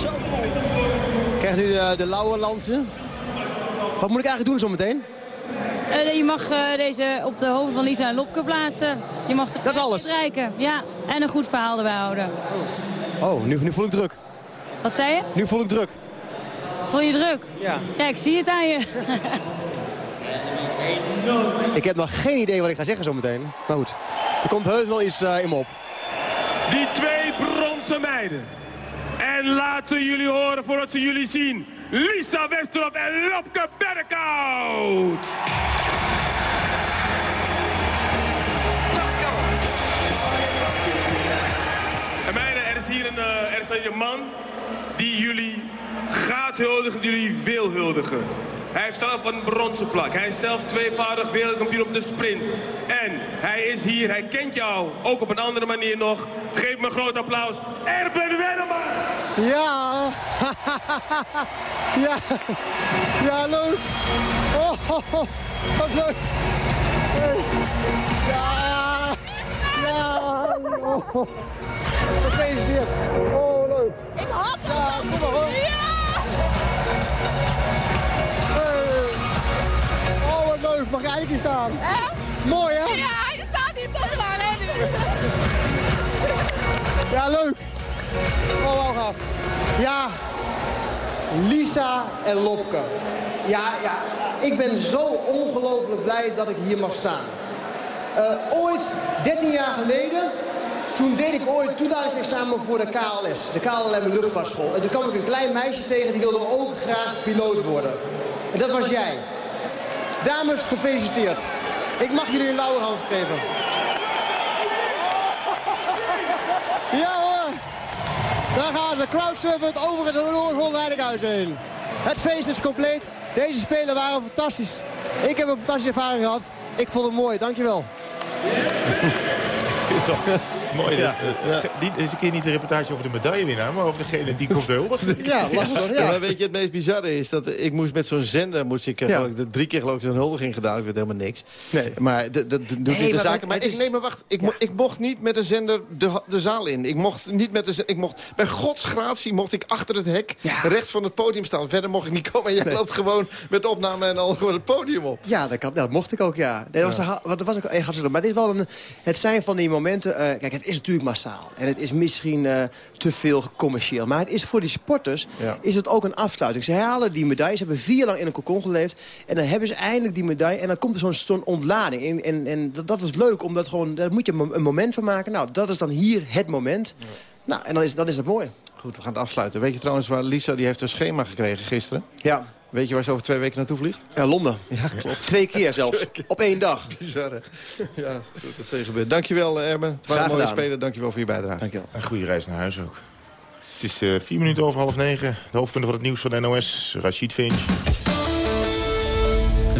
Zo cool. Krijg nu de, de lauwe lansen. Wat moet ik eigenlijk doen zometeen? Uh, je mag uh, deze op de hoofd van Lisa en Lopke plaatsen. Je mag de Dat is alles? Rijken. Ja, en een goed verhaal erbij houden. Oh, oh nu, nu voel ik druk. Wat zei je? Nu voel ik druk. Voel je druk? Ja. Ja, ik zie het aan je. ik heb nog geen idee wat ik ga zeggen zometeen. Maar goed, er komt heus wel iets uh, in me op. Die twee bronzen meiden. En laten jullie horen voordat ze jullie zien. Lisa Westerhof en Lopke Berghout. En meiden, er is hier een, uh, er is een man die jullie gaat huldigen, die jullie wil huldigen. Hij heeft zelf een bronzen plak. Hij is zelf tweevoudig wereldkampioen op de sprint. En hij is hier, hij kent jou, ook op een andere manier nog. Geef me een groot applaus. Erben Wennemars! Ja! ja! Ja, leuk! Oh, oh, oh, wat leuk! Hey. Ja! Ja! Oh. Gefeliciteerd! Oh, leuk! Ik had het! Ja, kom maar hoor! Mag jij hier staan? Mooi, hè? Ja, je staat hier te lang, hè, nu. Ja, leuk. Oh, gaaf. Ja, Lisa en Lopke. Ja, ja. Ik ben zo ongelooflijk blij dat ik hier mag staan. Uh, ooit, 13 jaar geleden, toen deed ik ooit toelatingsexamen voor de KLS. De KLM Luchtvaartschool. En toen kwam ik een klein meisje tegen, die wilde ook graag piloot worden. En dat was jij. Dames, gefeliciteerd. Ik mag jullie een lauwerhand geven. Ja hoor. Daar gaan ze. Crowdsurfend over het Noord-Holland heen. Het feest is compleet. Deze spelen waren fantastisch. Ik heb een fantastische ervaring gehad. Ik vond het mooi. Dankjewel. Mooi. Ja. Ja. Die, deze keer niet de reportage over de medaillewinnaar, maar over degene die komt huldigen. Ja, lastig, ja. maar weet je, het meest bizarre is dat ik moest met zo'n zender... Moest ik, eh, Ja. ik, drie keer geloof ik zo'n huldiging gedaan. Ik weet helemaal niks. Nee. Maar de, doet Nee, niet de het- Maar ik, nee, maar wacht. Ik, mo- ik mocht niet met de zender de, de zaal in. Ik mocht niet met de ik mocht Bij godsgratie mocht ik achter het hek rechts van het podium staan. Verder mocht ik niet komen. En jij loopt gewoon met opname en al gewoon het podium op. Ja, dat, kan, dat mocht ik ook, ja. Nee, dat, was, de- dat was ook echt hartstikke leuk. Maar dit is wel een, het zijn van die momenten... eh, kijk, het is natuurlijk massaal. En het is misschien eh, te veel commercieel. Maar het is voor die sporters Ja. is het ook een afsluiting. Ze halen die medaille. Ze hebben vier lang in een kokon geleefd. En dan hebben ze eindelijk die medaille. En dan komt er zo'n zo'n ontlading. En, en, en dat, dat is leuk, omdat gewoon, daar moet je een moment van maken. Nou, dat is dan hier het moment. Nou, en dan is, dan is dat mooi. Goed, we gaan het afsluiten. Weet je trouwens waar Lisa, die heeft een schema gekregen gisteren. Ja. Weet je waar ze over twee weken naartoe vliegt? Ja, Londen. Ja, klopt. Twee keer zelfs. Op één dag. Bizar, hè? Ja, goed, dat is gebeurd. Dankjewel, eh, Erben. Het waren Graag mooie spelen. Dankjewel voor je bijdrage. Dankjewel. Een goede reis naar huis ook. Het is eh, vier minuten over half negen. De hoofdpunten van het nieuws van de NOS. Rashid Finch.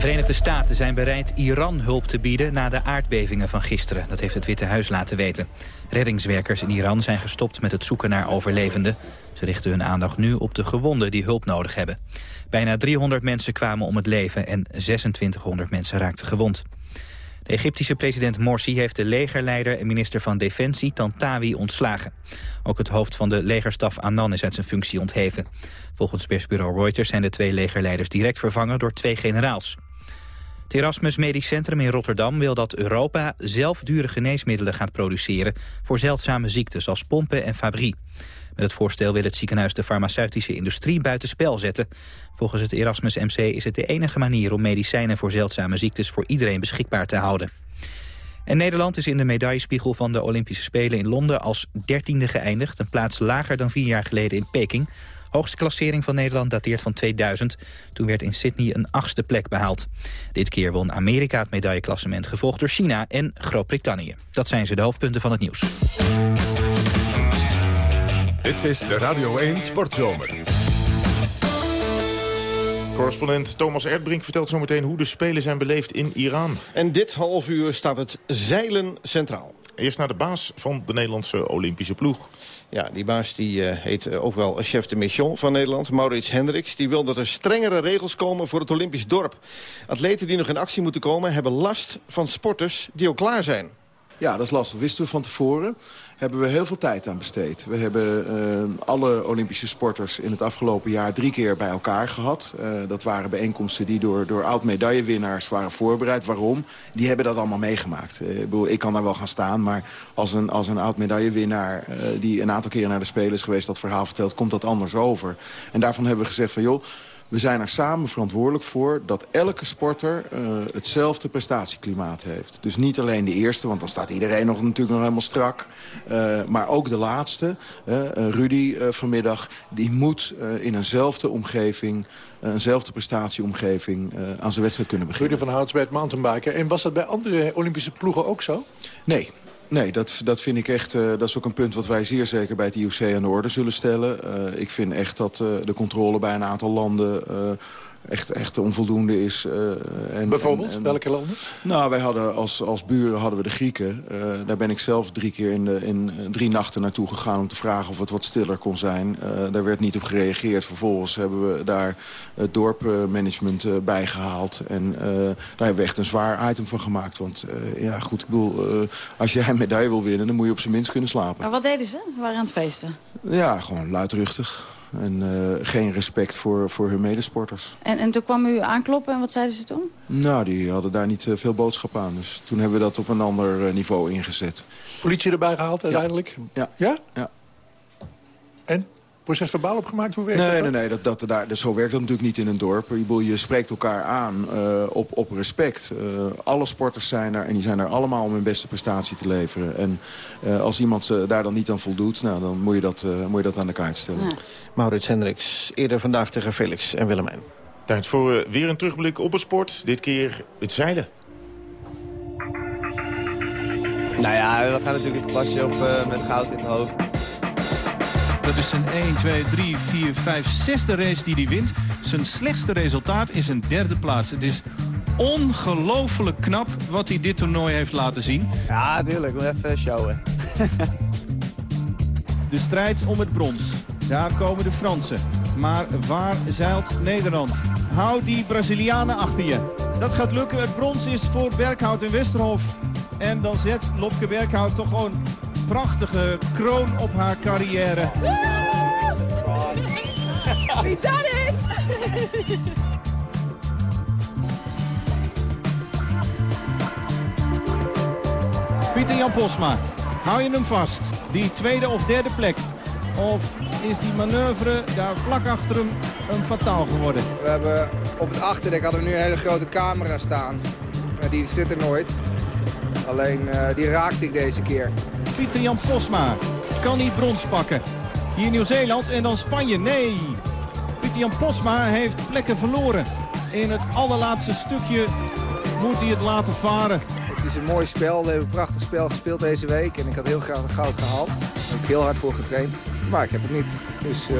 De Verenigde Staten zijn bereid Iran hulp te bieden na de aardbevingen van gisteren. Dat heeft het Witte Huis laten weten. Reddingswerkers in Iran zijn gestopt met het zoeken naar overlevenden. Ze richten hun aandacht nu op de gewonden die hulp nodig hebben. Bijna 300 mensen kwamen om het leven en 2600 mensen raakten gewond. De Egyptische president Morsi heeft de legerleider en minister van Defensie Tantawi ontslagen. Ook het hoofd van de legerstaf Annan is uit zijn functie ontheven. Volgens persbureau Reuters zijn de twee legerleiders direct vervangen door twee generaals. Het Erasmus Medisch Centrum in Rotterdam wil dat Europa zelf dure geneesmiddelen gaat produceren voor zeldzame ziektes als pompen en fabrie. Met het voorstel wil het ziekenhuis de farmaceutische industrie buitenspel zetten. Volgens het Erasmus MC is het de enige manier om medicijnen voor zeldzame ziektes voor iedereen beschikbaar te houden. En Nederland is in de medaillespiegel van de Olympische Spelen in Londen als dertiende geëindigd. Een plaats lager dan vier jaar geleden in Peking. Hoogste klassering van Nederland dateert van 2000. Toen werd in Sydney een achtste plek behaald. Dit keer won Amerika het medailleklassement, gevolgd door China en Groot-Brittannië. Dat zijn ze de hoofdpunten van het nieuws. Dit is de Radio 1 Sportzomer. Correspondent Thomas Erdbrink vertelt zometeen hoe de Spelen zijn beleefd in Iran. En dit half uur staat het zeilen centraal. Eerst naar de baas van de Nederlandse Olympische ploeg. Ja, die baas die, eh, heet eh, wel chef de mission van Nederland, Maurits Hendricks. Die wil dat er strengere regels komen voor het Olympisch dorp. Atleten die nog in actie moeten komen hebben last van sporters die al klaar zijn. Ja, dat is lastig. Wisten we van tevoren. Hebben we heel veel tijd aan besteed. We hebben eh, alle Olympische sporters in het afgelopen jaar drie keer bij elkaar gehad. Eh, dat waren bijeenkomsten die door, door oud-medaillewinnaars waren voorbereid. Waarom? Die hebben dat allemaal meegemaakt. Eh, ik, bedoel, ik kan daar wel gaan staan, maar als een, als een oud-medaillewinnaar... die een aantal keren naar de Spelen is geweest dat verhaal vertelt... komt dat anders over. En daarvan hebben we gezegd van... joh. We zijn er samen verantwoordelijk voor dat elke sporter uh, hetzelfde prestatieklimaat heeft. Dus niet alleen de eerste, want dan staat iedereen nog natuurlijk nog helemaal strak. Uh, maar ook de laatste, uh, Rudy vanmiddag, die moet in eenzelfde omgeving... eenzelfde prestatieomgeving aan zijn wedstrijd kunnen beginnen. Rudy van Houtsberg, mountainbiker. En was dat bij andere Olympische ploegen ook zo? Nee, Nee, dat, dat vind ik echt. Uh, dat is ook een punt wat wij zeer zeker bij het IOC aan de orde zullen stellen. Uh, ik vind echt dat uh, de controle bij een aantal landen echt, echt onvoldoende is. en, Bijvoorbeeld? En, en, welke landen? Nou, wij hadden als, als buren hadden we de Grieken. daar ben ik zelf drie keer in, de, in drie nachten naartoe gegaan om te vragen of het wat stiller kon zijn. daar werd niet op gereageerd. Vervolgens hebben we daar het dorpmanagement bijgehaald. En daar hebben we echt een zwaar item van gemaakt. Want ja, goed, ik bedoel, als jij een medaille wil winnen, dan moet je op zijn minst kunnen slapen. Maar wat deden ze? Ze waren aan het feesten. Ja, gewoon luidruchtig. En uh, geen respect voor, voor hun medesporters. En, en toen kwam u aankloppen en wat zeiden ze toen? Nou, die hadden daar niet uh, veel boodschap aan. Dus toen hebben we dat op een ander uh, niveau ingezet. Politie erbij gehaald uiteindelijk? Ja. Ja? Ja. En? Proces verbaal opgemaakt? Hoe werkt nee, dat? Nee, nee, dat, dat, daar, dus zo werkt dat natuurlijk niet in een dorp. Je, je spreekt elkaar aan uh, op, op respect. Uh, alle sporters zijn er en die zijn er allemaal om hun beste prestatie te leveren. En uh, als iemand daar dan niet aan voldoet, nou, dan moet je, dat, moet je dat aan de kaart stellen. Ja. Maurits Hendricks, eerder vandaag tegen Felix en Willemijn. Tijd voor eh, weer een terugblik op het sport. Dit keer het zeilen. Nou ja, we gaan natuurlijk het plasje op uh, met goud in het hoofd. Dat is zijn 1, 2, 3, 4, 5, zesde race die hij wint. Zijn slechtste resultaat is een derde plaats. Het is ongelooflijk knap wat hij dit toernooi heeft laten zien. Ja, natuurlijk. We even showen. De strijd om het brons. Daar komen de Fransen. Maar waar zeilt Nederland? Hou die Brazilianen achter je. Dat gaat lukken. Het brons is voor Berghout en Westerhof. En dan zet Lopke Berghout toch gewoon prachtige kroon op haar carrière. We done it! Pieter Jan Posma, hou je hem vast? Die tweede of derde plek. Of is die manoeuvre daar vlak achter hem een fataal geworden? We hebben op het achterdek hadden we nu een hele grote camera staan. Maar die zit er nooit. Alleen uh, die raakte ik deze keer. Pieter Jan Posma kan niet brons pakken. Hier Nieuw-Zeeland en dan Spanje. Nee, Pieter Jan Posma heeft plekken verloren. In het allerlaatste stukje moet hij het laten varen. Het is een mooi spel. We hebben een prachtig spel gespeeld deze week. En ik had heel graag een goud gehaald. Daar heb ik heel hard voor getraind. Maar ik heb het niet. Dus uh,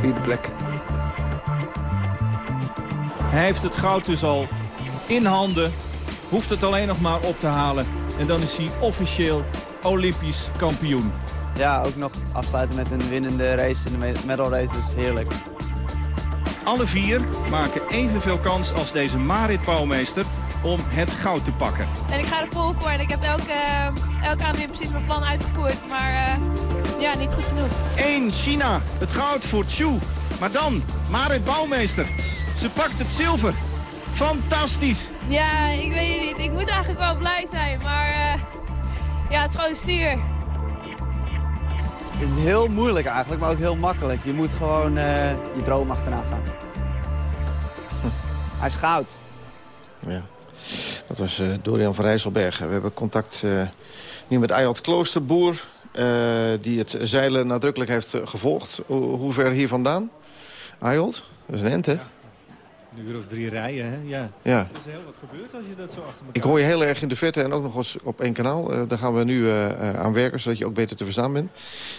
vierde plek. Hij heeft het goud dus al in handen. Hoeft het alleen nog maar op te halen. En dan is hij officieel Olympisch kampioen. Ja, ook nog afsluiten met een winnende race in de medal race is heerlijk. Alle vier maken evenveel kans als deze Marit Bouwmeester om het goud te pakken. En ik ga er vol voor en ik heb elke, elke aan weer precies mijn plan uitgevoerd. Maar uh, ja, niet goed genoeg. 1 China, het goud voor Chu. Maar dan, Marit Bouwmeester. Ze pakt het zilver. Fantastisch. Ja, ik weet het niet. Ik moet eigenlijk wel blij zijn. Maar uh, ja, het is gewoon zuur. Het is heel moeilijk eigenlijk, maar ook heel makkelijk. Je moet gewoon uh, je droom achterna gaan. Hij is goud. Ja. Dat was uh, Dorian van Rijsselbergen. We hebben contact uh, nu met Ayot Kloosterboer... Uh, die het zeilen nadrukkelijk heeft gevolgd. Ho hoe ver hier vandaan? Ayot? Dat is een? Ja. Een uur of drie rijden, hè? Ja. ja. Er is heel wat gebeurd als je dat zo achter elkaar... Ik hoor je heel erg in de verte en ook nog eens op één kanaal. Uh, daar gaan we nu uh, aan werken, zodat je ook beter te verstaan bent.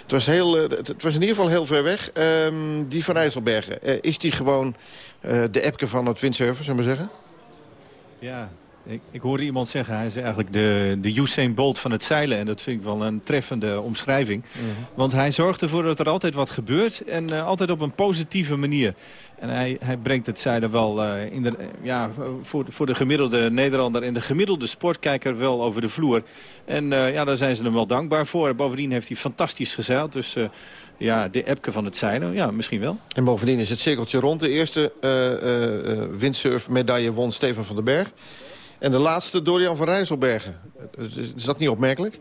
Het was, heel, uh, het was in ieder geval heel ver weg. Um, die van Rijsselbergen, is die gewoon de Epke van het windsurfen, zullen we zeggen? Ja, ik, ik hoorde iemand zeggen, hij is eigenlijk de, de Usain Bolt van het zeilen. En dat vind ik wel een treffende omschrijving. -hmm. Want hij zorgt ervoor dat er altijd wat gebeurt. En uh, altijd op een positieve manier. En hij, hij brengt het zeilen wel uh, in de, ja, voor, voor de gemiddelde Nederlander en de gemiddelde sportkijker wel over de vloer. En ja, daar zijn ze hem wel dankbaar voor. Bovendien heeft hij fantastisch gezeild. Dus ja, de Epke van het zeilen, ja, misschien wel. En bovendien is het cirkeltje rond. De eerste windsurfmedaille won Steven van den Berg. En de laatste Dorian van Rijsselbergen. Is dat niet opmerkelijk?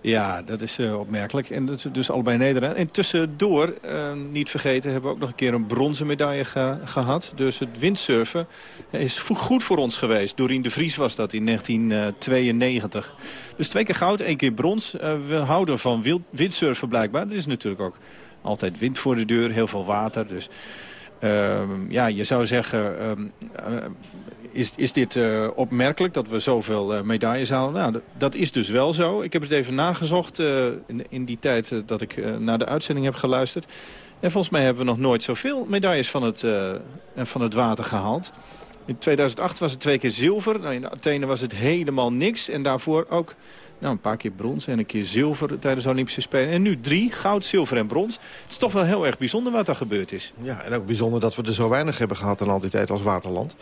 Ja, dat is uh, opmerkelijk. En dat dus allebei Nederland. En tussendoor, uh, niet vergeten, hebben we ook nog een keer een bronzen medaille ge gehad. Dus het windsurfen is goed voor ons geweest. Dorien de Vries was dat in 1992. Dus twee keer goud, één keer brons. Uh, we houden van windsurfen blijkbaar. Er is natuurlijk ook altijd wind voor de deur, heel veel water. Dus ja, je zou zeggen... is, is dit uh, opmerkelijk dat we zoveel uh, medailles halen? Nou, dat is dus wel zo. Ik heb het even nagezocht uh, in, in, die tijd dat ik naar de uitzending heb geluisterd. En volgens mij hebben we nog nooit zoveel medailles van het, van het water gehaald. In 2008 was het twee keer zilver. Nou, in Athene was het helemaal niks. En daarvoor ook nou, een paar keer brons en een keer zilver tijdens de Olympische Spelen. En nu drie, goud, zilver en brons. Het is toch wel heel erg bijzonder wat er gebeurd is. Ja, en ook bijzonder dat we er zo weinig hebben gehad in al die tijd als waterland.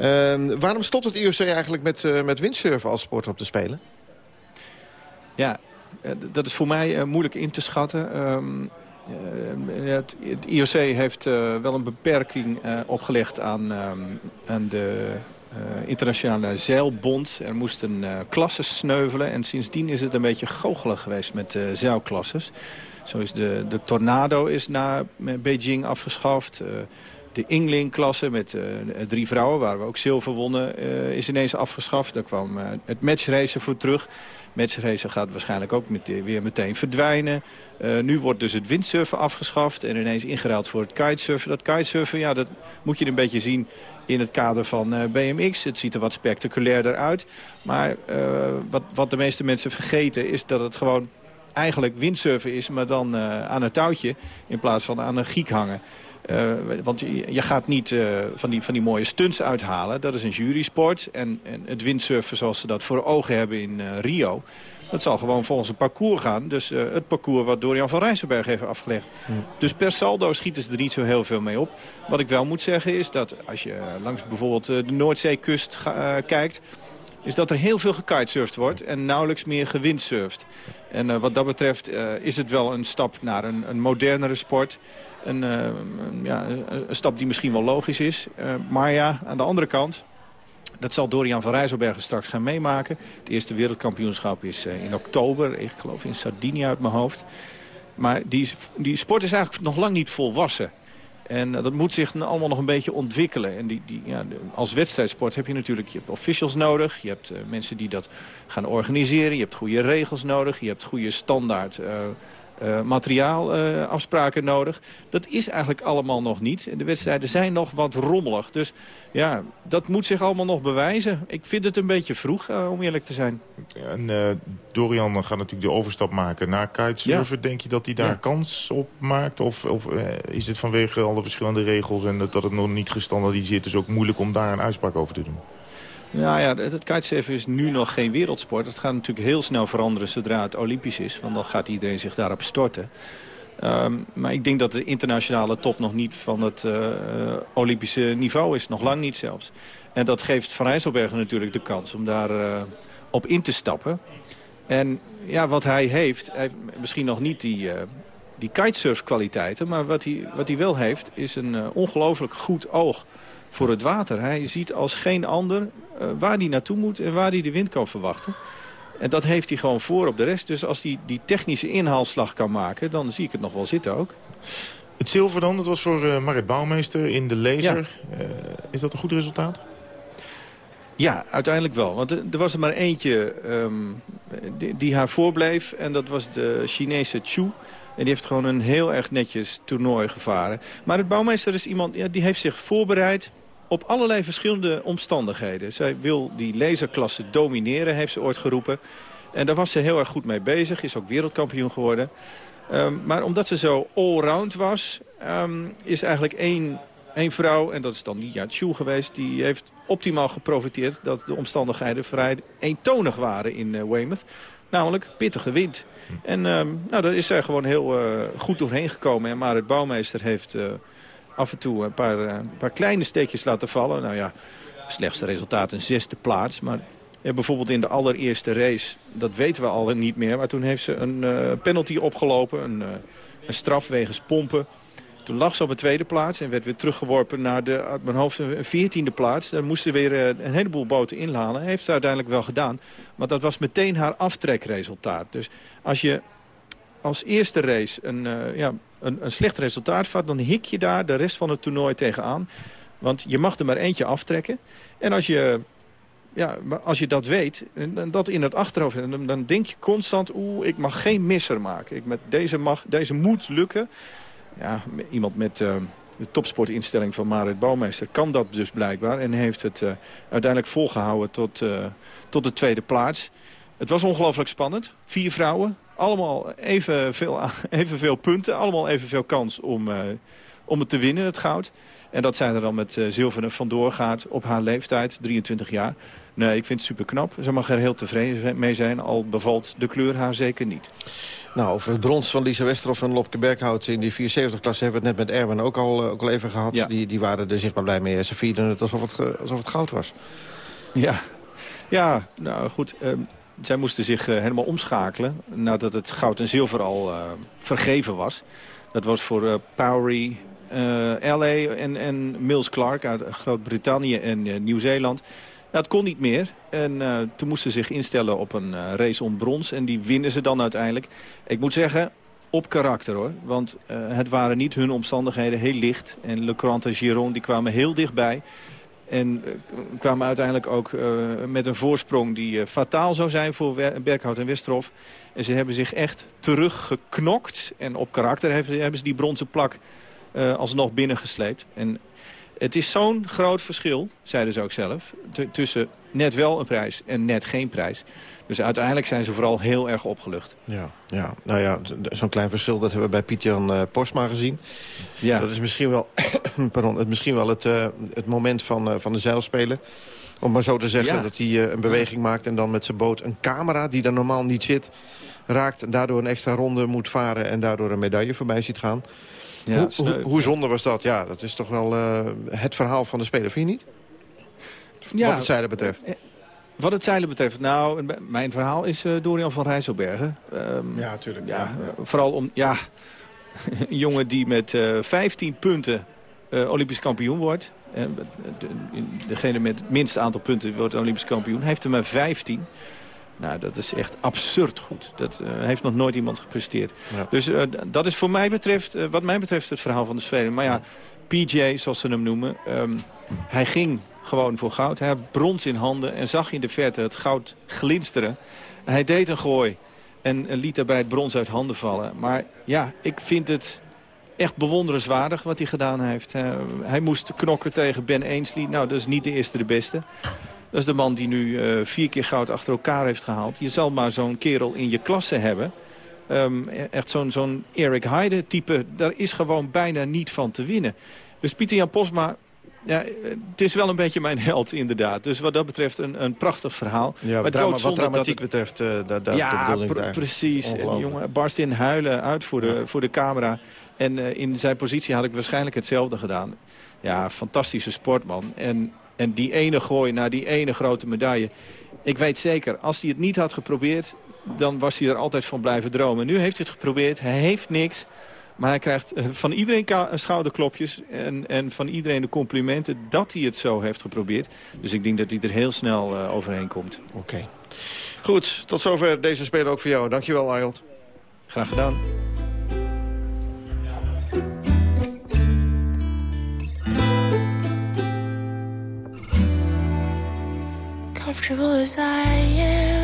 Uh, waarom stopt het IOC eigenlijk met, uh, met windsurfen als sport op te spelen? Ja, uh, dat is voor mij uh, moeilijk in te schatten. Um, het, het, IOC heeft wel een beperking opgelegd aan, um, aan de internationale zeilbond. Er moesten uh, klassen sneuvelen en sindsdien is het een beetje goochelig geweest met uh, zeilklasses. Zo is de, de Tornado is naar Beijing afgeschaft. de Ingling-klasse met drie vrouwen, waar we ook zilver wonnen, is ineens afgeschaft. Daar kwam het matchracen voor terug. Matchracen gaat waarschijnlijk ook weer meteen verdwijnen. nu wordt dus het windsurfen afgeschaft en ineens ingeruild voor het kitesurfen. Dat kitesurfen, ja, dat moet je een beetje zien in het kader van uh, BMX. Het ziet er wat spectaculairder uit. Maar wat, wat de meeste mensen vergeten is dat het gewoon eigenlijk windsurfen is, maar dan uh, aan een touwtje in plaats van aan een giek hangen. Uh, want je, je, gaat niet uh, van, die, van die mooie stunts uithalen. Dat is een jurysport. En, en het windsurfen zoals ze dat voor ogen hebben in Rio... dat zal gewoon volgens een parcours gaan. Dus het parcours wat Dorian van Rijsselberg heeft afgelegd. Dus per saldo schieten ze er niet zo heel veel mee op. Wat ik wel moet zeggen is dat als je langs bijvoorbeeld de Noordzeekust kijkt is dat er heel veel gekitesurfd wordt en nauwelijks meer gewindsurfd. En uh, wat dat betreft uh, is het wel een stap naar een, een modernere sport. Een, een, ja, een, stap die misschien wel logisch is. maar ja, aan de andere kant... Dat zal Dorian van Rijsselbergen straks gaan meemaken. Het eerste wereldkampioenschap is in oktober. Ik geloof in Sardinië uit mijn hoofd. Maar die, die sport is eigenlijk nog lang niet volwassen. En eh, dat moet zich allemaal nog een beetje ontwikkelen. En die, die, ja, als wedstrijdsport heb je natuurlijk je officials nodig. Je hebt uh, mensen die dat gaan organiseren. Je hebt goede regels nodig. Je hebt goede standaard uh, uh, materiaalafspraken nodig. Dat is eigenlijk allemaal nog niet. De wedstrijden zijn nog wat rommelig. Dus ja, dat moet zich allemaal nog bewijzen. Ik vind het een beetje vroeg, uh, om eerlijk te zijn. En uh, Dorian gaat natuurlijk de overstap maken naar kitesurfen. Ja. Denk je dat hij daar ja. kans op maakt? Of, of is het vanwege alle verschillende regels en dat, dat het nog niet gestandardiseerd is... ook moeilijk om daar een uitspraak over te doen? Nou ja, het kitesurfen is nu nog geen wereldsport. Het gaat natuurlijk heel snel veranderen zodra het olympisch is. Want dan gaat iedereen zich daarop storten. Um, maar ik denk dat de internationale top nog niet van het uh, Olympische niveau is. Nog lang niet zelfs. En dat geeft Van Rijsselbergen natuurlijk de kans om daar uh, op in te stappen. En ja, wat hij heeft, hij heeft misschien nog niet die, die kitesurf-kwaliteiten... maar wat hij, wat hij wel heeft, is een ongelooflijk goed oog voor het water. Hij ziet als geen ander uh, waar hij naartoe moet en waar hij de wind kan verwachten. En dat heeft hij gewoon voor op de rest. Dus als hij die technische inhaalslag kan maken, dan zie ik het nog wel zitten ook. Het zilver dan, dat was voor uh, Marit Bouwmeester in de laser. Ja. Uh, is dat een goed resultaat? Ja, uiteindelijk wel. Want er was er maar eentje um, die, die, haar voorbleef. En dat was de Chinese Chu. En die heeft gewoon een heel erg netjes toernooi gevaren. Maar het bouwmeester is iemand ja, die heeft zich voorbereid op allerlei verschillende omstandigheden. Zij wil die laserklasse domineren, heeft ze ooit geroepen. En daar was ze heel erg goed mee bezig, is ook wereldkampioen geworden. Um, maar omdat ze zo allround was, um, is eigenlijk één, één vrouw... en dat is dan Lia Chu geweest, die heeft optimaal geprofiteerd... dat de omstandigheden vrij eentonig waren in uh, Weymouth. Namelijk pittige wind. En um, nou, daar is zij gewoon heel uh, goed doorheen gekomen. En Marit Bouwmeester heeft... Uh, af en toe een paar, een paar kleine steekjes laten vallen. Nou ja, slechtste resultaat een zesde plaats. Maar ja, bijvoorbeeld in de allereerste race, dat weten we al niet meer. Maar toen heeft ze een uh, penalty opgelopen, een, uh, een straf wegens pompen. Toen lag ze op een tweede plaats en werd weer teruggeworpen naar de, uit mijn hoofd een veertiende plaats. Daar moesten weer een heleboel boten inhalen. Heeft ze uiteindelijk wel gedaan. Maar dat was meteen haar aftrekresultaat. Dus als je als eerste race een, ja, een, een slecht resultaat vat... dan hik je daar de rest van het toernooi tegenaan. Want je mag er maar eentje aftrekken. En als je, ja, als je dat weet, en dat in het achterhoofd... Dan, dan denk je constant, oeh, ik mag geen misser maken. Ik met deze, mag, deze moet lukken. Ja, iemand met... Uh, de topsportinstelling van Marit Bouwmeester kan dat dus blijkbaar. En heeft het uh, uiteindelijk volgehouden tot, tot de tweede plaats. Het was ongelooflijk spannend. Vier vrouwen, allemaal evenveel, evenveel punten. Allemaal evenveel kans om, uh, om het te winnen, het goud. En dat zijn er dan met uh, Zilveren vandoor gaat op haar leeftijd, 23 jaar. Nee, ik vind het super knap. Ze mag er heel tevreden mee zijn, al bevalt de kleur haar zeker niet. Nou, over het brons van Lisa Westerhof en Lopke Berghout in die 74-klasse... hebben we het net met Erwin ook al, ook al even gehad. Ja. Die, die waren er zichtbaar blij mee. Ze vierden het alsof het, alsof het goud was. Ja, ja nou goed... Um, zij moesten zich uh, helemaal omschakelen nadat het goud en zilver al uh, vergeven was. Dat was voor uh, Powery, LA en, en Mills Clark uit Groot-Brittannië en Nieuw-Zeeland. Het kon niet meer. En toen moesten ze zich instellen op een race om brons. En die winnen ze dan uiteindelijk. Ik moet zeggen, op karakter hoor. Want het waren niet hun omstandigheden heel licht. En Legrand en Giron die kwamen heel dichtbij. En uh, kwamen uiteindelijk ook uh, met een voorsprong die fataal zou zijn voor Berghout en Westerhof. En ze hebben zich echt teruggeknokt. En op karakter hebben, hebben ze die bronzen plak alsnog binnengesleept. En het is zo'n groot verschil, zeiden ze ook zelf, tussen net wel een prijs en net geen prijs. Dus uiteindelijk zijn ze vooral heel erg opgelucht. Ja, ja. nou ja, zo'n klein verschil dat hebben we bij Piet-Jan uh, Postma gezien. Ja. Dat is misschien wel, pardon, het, misschien wel het, uh, het moment van, uh, van de zeilspelen. Om maar zo te zeggen, ja. dat hij een beweging maakt en dan met zijn boot een camera... die daar normaal niet zit, raakt en daardoor een extra ronde moet varen... en daardoor een medaille voorbij ziet gaan. Ja, hoe, hoe, hoe, zonde was dat? Ja, dat is toch wel het verhaal van de speler, vind je niet? Ja, Wat het zeilen betreft. Wat het zeilen betreft, nou, mijn verhaal is uh, Dorian van Rijsselbergen. Um, ja, natuurlijk. Ja, ja, Vooral om, ja, een jongen die met uh, 15 punten uh, Olympisch kampioen wordt. De, degene met het minste aantal punten wordt Olympisch kampioen. Hij heeft er maar 15. Nou, dat is echt absurd goed. Dat heeft nog nooit iemand gepresteerd. Ja. Dus dat is voor mij betreft, wat mij betreft het verhaal van de Zweden. Maar ja, PJ, zoals ze hem noemen, um, hij ging gewoon voor goud. Hij had brons in handen en zag in de verte het goud glinsteren. Hij deed een gooi en liet daarbij het brons uit handen vallen. Maar ja, ik vind het echt bewonderenswaardig wat hij gedaan heeft. hij moest knokken tegen Ben Ainsley. Nou, dat is niet de eerste de beste. Dat is de man die nu uh, vier keer goud achter elkaar heeft gehaald. Je zal maar zo'n kerel in je klasse hebben. Um, echt zo'n zo'n Eric Heide type. Daar is gewoon bijna niet van te winnen. Dus Pieter Jan Posma ja, het is wel een beetje mijn held inderdaad. Dus wat dat betreft een, een prachtig verhaal. Ja, wat, drama, wat dramatiek betreft, uh, dat, dat ja, de bedoeling precies. En jongen barst in huilen uit voor de, voor de camera. En uh, in zijn positie had ik waarschijnlijk hetzelfde gedaan. Ja, fantastische sportman. En, en die ene gooi naar die ene grote medaille. Ik weet zeker, als hij het niet had geprobeerd... dan was hij er altijd van blijven dromen. Nu heeft hij het geprobeerd, hij heeft niks... Maar hij krijgt eh, van iedereen schouderklopjes en, en van iedereen de complimenten dat hij het zo heeft geprobeerd. Dus ik denk dat hij er heel snel uh, overheen komt. Oké. Goed, tot zover deze speler ook voor jou. Dankjewel, Ayot. Graag gedaan. Comfortable as I am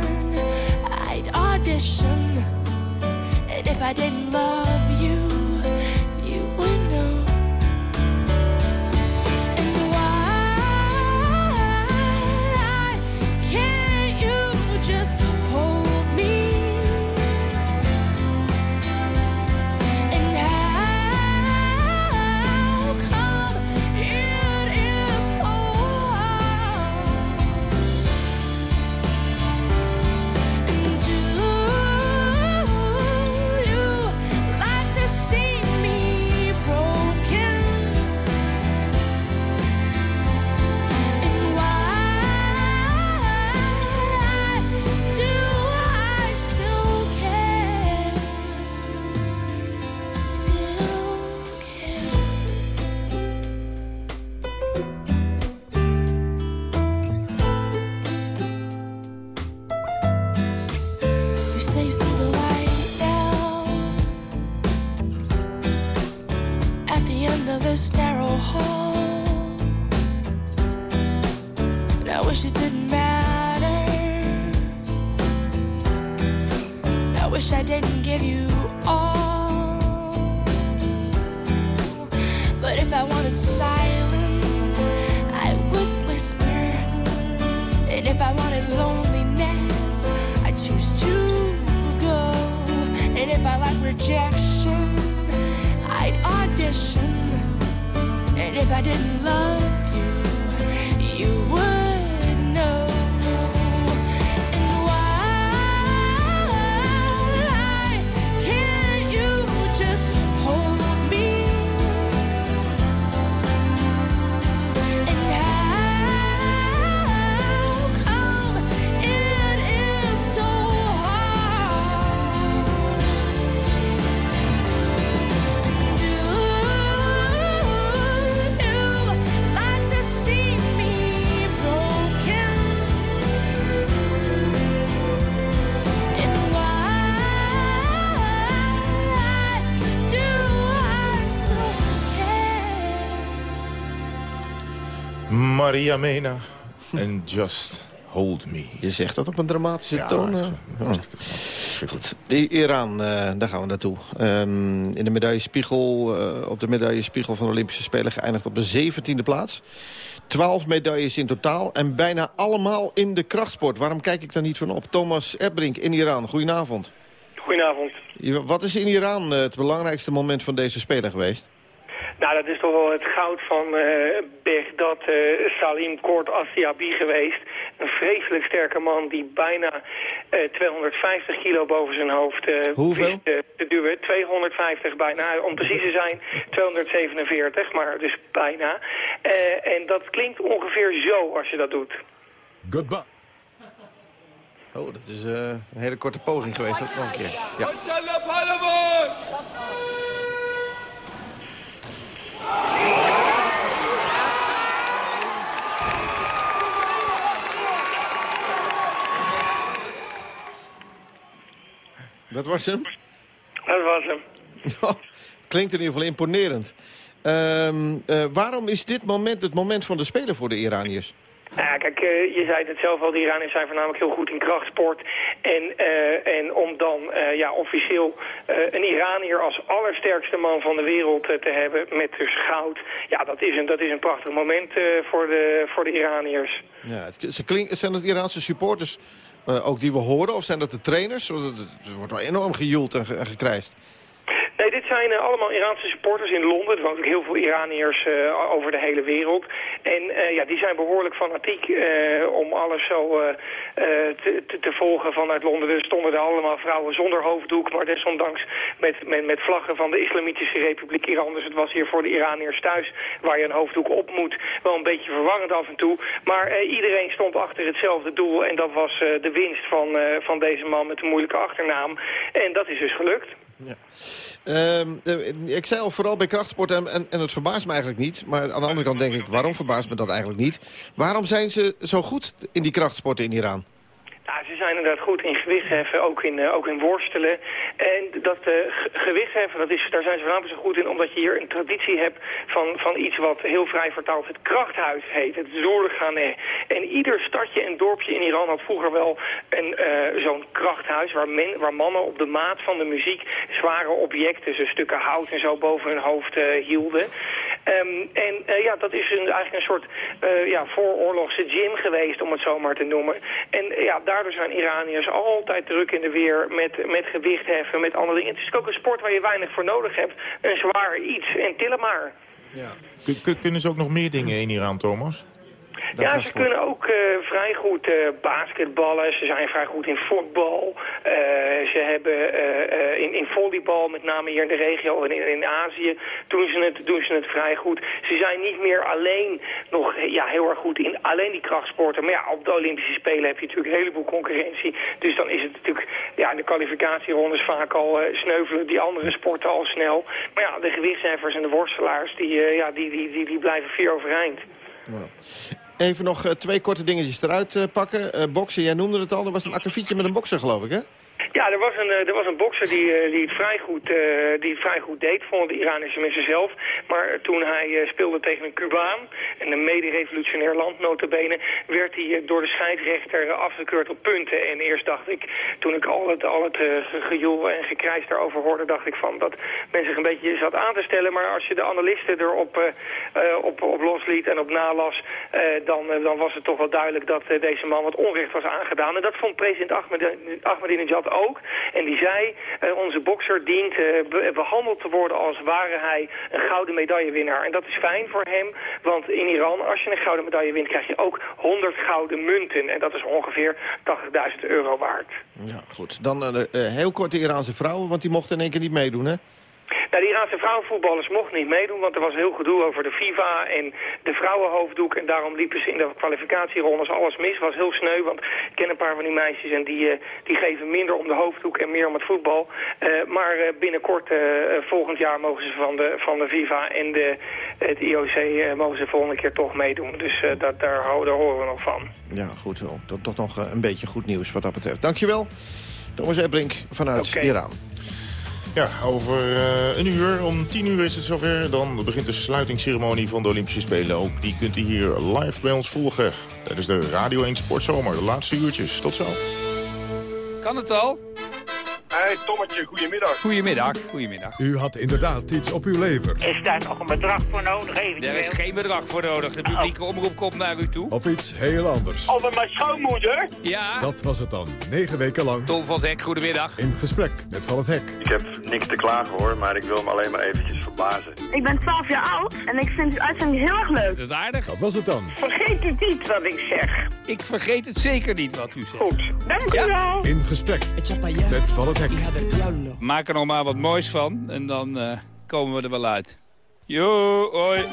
And if I didn't love you, Maria Mena en Just Hold Me. Je zegt dat op een dramatische Ja, toon. eh. Oh. Goed. Iran, eh, daar gaan we naartoe. Ehm, in de medaillespiegel, eh, op de medaillespiegel van de Olympische Spelen geëindigd op de 17e plaats. 12 medailles in totaal en bijna allemaal in de krachtsport. Waarom kijk ik daar niet van op? Thomas Erbrink in Iran, goedenavond. Goedenavond. Wat is in Iran eh, het belangrijkste moment van deze Spelen geweest? Nou, dat is toch wel het goud van eh Begdad eh, Salim Kort Asiabi geweest. Een vreselijk sterke man die bijna eh, 250 kilo boven zijn hoofd eh Hoeveel? wist eh, te duwen. 250 bijna, om precies te zijn 247, maar dus bijna. Eh, en dat klinkt ongeveer zo als je dat doet. Goodbye. Oh, dat is eh, een hele korte poging geweest. Dat nog een keer. Ja. Dat was hem. Dat was hem. Klinkt in ieder geval imponerend. Ehm, eh, waarom is dit moment het moment van de Spelen voor de Iraniërs? Ja, kijk, eh, je zei het zelf al, de Iraniërs zijn voornamelijk heel goed in krachtsport. En, eh, en om dan eh, ja, officieel een Iranier als allersterkste man van de wereld te hebben met dus goud. Ja, dat is een, dat is een prachtig moment voor, de, voor de Iraniërs. Ja, het, ze zijn het Iraanse supporters ook die we horen? Of zijn dat de trainers? Het wordt wel enorm gejoeld en, ge- en gekrijsd. Zijn eh, allemaal Iraanse supporters in Londen. Er wonen ook heel veel Iraniërs eh, over de hele wereld. En eh, ja, die zijn behoorlijk fanatiek om alles zo te, te, te volgen vanuit Londen. Er stonden er allemaal vrouwen zonder hoofddoek, maar desondanks met, met, met vlaggen van de Islamitische Republiek Iran. Dus het was hier voor de Iraniërs thuis, waar je een hoofddoek op moet, wel een beetje verwarrend af en toe. Maar iedereen stond achter hetzelfde doel en dat was de winst van, van deze man met een moeilijke achternaam. En dat is dus gelukt. Ehm, eh, ik zei al, vooral bij krachtsport, en, en, en het verbaast me eigenlijk niet. Maar aan de andere kant denk ik, waarom verbaast me dat eigenlijk niet? Waarom zijn ze zo goed in die krachtsporten in Iran? Ja, ze zijn inderdaad goed in gewichtsheffen, ook in, eh, ook in worstelen. En dat eh, ge- gewichtsheffen, dat is, daar zijn ze voornamelijk zo goed in... omdat je hier een traditie hebt van, van iets wat heel vrij vertaald het krachthuis heet. Het Zorgane. En ieder stadje en dorpje in Iran had vroeger wel een eh, zo'n krachthuis... Waar, men, waar mannen op de maat van de muziek zware objecten... zo stukken hout en zo boven hun hoofd hielden. Ehm, en eh, ja, dat is een, eigenlijk een soort eh, ja, vooroorlogse gym geweest, om het zo maar te noemen. En eh, ja, daardoor zijn Iraniërs altijd druk in de weer met, met gewicht heffen, met andere dingen. Het is ook een sport waar je weinig voor nodig hebt. Een zwaar iets en tillen maar. Kun- kunnen ze ook nog meer dingen in Iran, Thomas? Ja, ze kunnen ook eh, vrij goed eh, basketballen. Ze zijn vrij goed in voetbal. Eh, ze hebben in, in volleybal, met name hier in de regio en in, in Azië, doen ze, het, doen ze het vrij goed. Ze zijn niet meer alleen nog ja, heel erg goed in alleen die krachtsporten. Maar ja, op de Olympische Spelen heb je natuurlijk een heleboel concurrentie. Dus dan is het natuurlijk ja, in de kwalificatierondes vaak al sneuvelen die andere sporten al snel. Maar ja, de gewichtsheffers en de worstelaars, die, ja, die, die, die, die blijven vier overeind. Even nog eh, twee korte dingetjes eruit eh, pakken. Eh, boksen, jij noemde het al, er was een akkefietje met een bokser geloof ik, hè? Ja, er was een, eh, er was een bokser die, eh, die, het vrij goed, eh, die vrij goed deed, vonden de Iranische mensen zelf. Maar toen hij speelde tegen een Cubaan, en een mede-revolutionair land notabene, werd hij door de scheidsrechter afgekeurd op punten. En eerst dacht ik, toen ik al het, al het ge- gejoel en gekrijs daarover hoorde, dacht ik van dat men zich een beetje zat aan te stellen. Maar als je de analisten erop op, op losliet en op nalas, dan, dan was het toch wel duidelijk dat deze man wat onrecht was aangedaan. En dat vond president Ahmed- Ahmadinejad ook. En die zei, eh, onze bokser dient eh, be- behandeld te worden als ware hij een gouden medaillewinnaar. En dat is fijn voor hem, want in Iran, als je een gouden medaille wint, krijg je ook 100 gouden munten. En dat is ongeveer 80.000 euro waard. Ja, goed. Dan eh, heel kort de Iraanse vrouwen, want die mochten in één keer niet meedoen, hè? Nou, de Iraanse vrouwenvoetballers mochten niet meedoen, want er was heel gedoe over de FIFA en de vrouwenhoofddoek. En daarom liepen ze in de kwalificatierondes alles mis. was heel sneu, want ik ken een paar van die meisjes en die, eh, die geven minder om de hoofddoek en meer om het voetbal. Eh, maar eh, binnenkort, volgend jaar, mogen ze van de, van de FIFA en de, het IOC mogen ze volgende keer toch meedoen. Dus dat, daar, daar horen we nog van. Ja, goed zo. Dat toch nog een beetje goed nieuws wat dat betreft. Dankjewel, Thomas Ebrink vanuit Oké. Iran. Ja, over uh, een uur, om tien uur is het zover. Dan begint de sluitingsceremonie van de Olympische Spelen. Ook die kunt u hier live bij ons volgen. Tijdens de Radio 1 Sportzomer, de laatste uurtjes. Tot zo. Kan het al? Hey Tommetje, goedemiddag. Goedemiddag, goedemiddag. U had inderdaad iets op uw lever. Is daar nog een bedrag voor nodig? Er is geen bedrag voor nodig. De publieke omroep komt naar u toe. Of iets heel anders. Over mijn schoonmoeder? Ja. Dat was het dan. Negen weken lang. Tom van het Hek, goedemiddag. In gesprek met Van het Hek. Ik heb niks te klagen hoor, maar ik wil me alleen maar eventjes verbazen. Ik ben 12 jaar oud en ik vind uw uitzending heel erg leuk. Dat is aardig. Dat was het dan. Vergeet het niet wat ik zeg. Ik vergeet het zeker niet wat u zegt. Goed, dank u ja. wel. In gesprek met Van het Hek. Maak er nog maar wat moois van en dan uh, komen we er wel uit. Jo, hoi.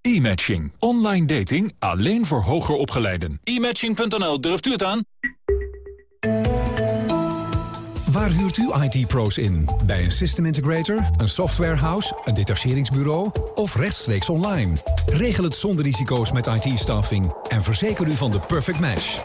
E-matching. Online dating alleen voor hoger opgeleiden. E-matching.nl, durft u het aan? Waar huurt u IT-pro's in? Bij een system integrator, een softwarehouse, een detacheringsbureau of rechtstreeks online? Regel het zonder risico's met IT-staffing en verzeker u van de perfect match.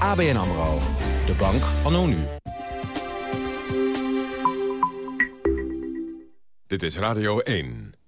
ABN AMRO. De bank anno nu. Dit is Radio 1.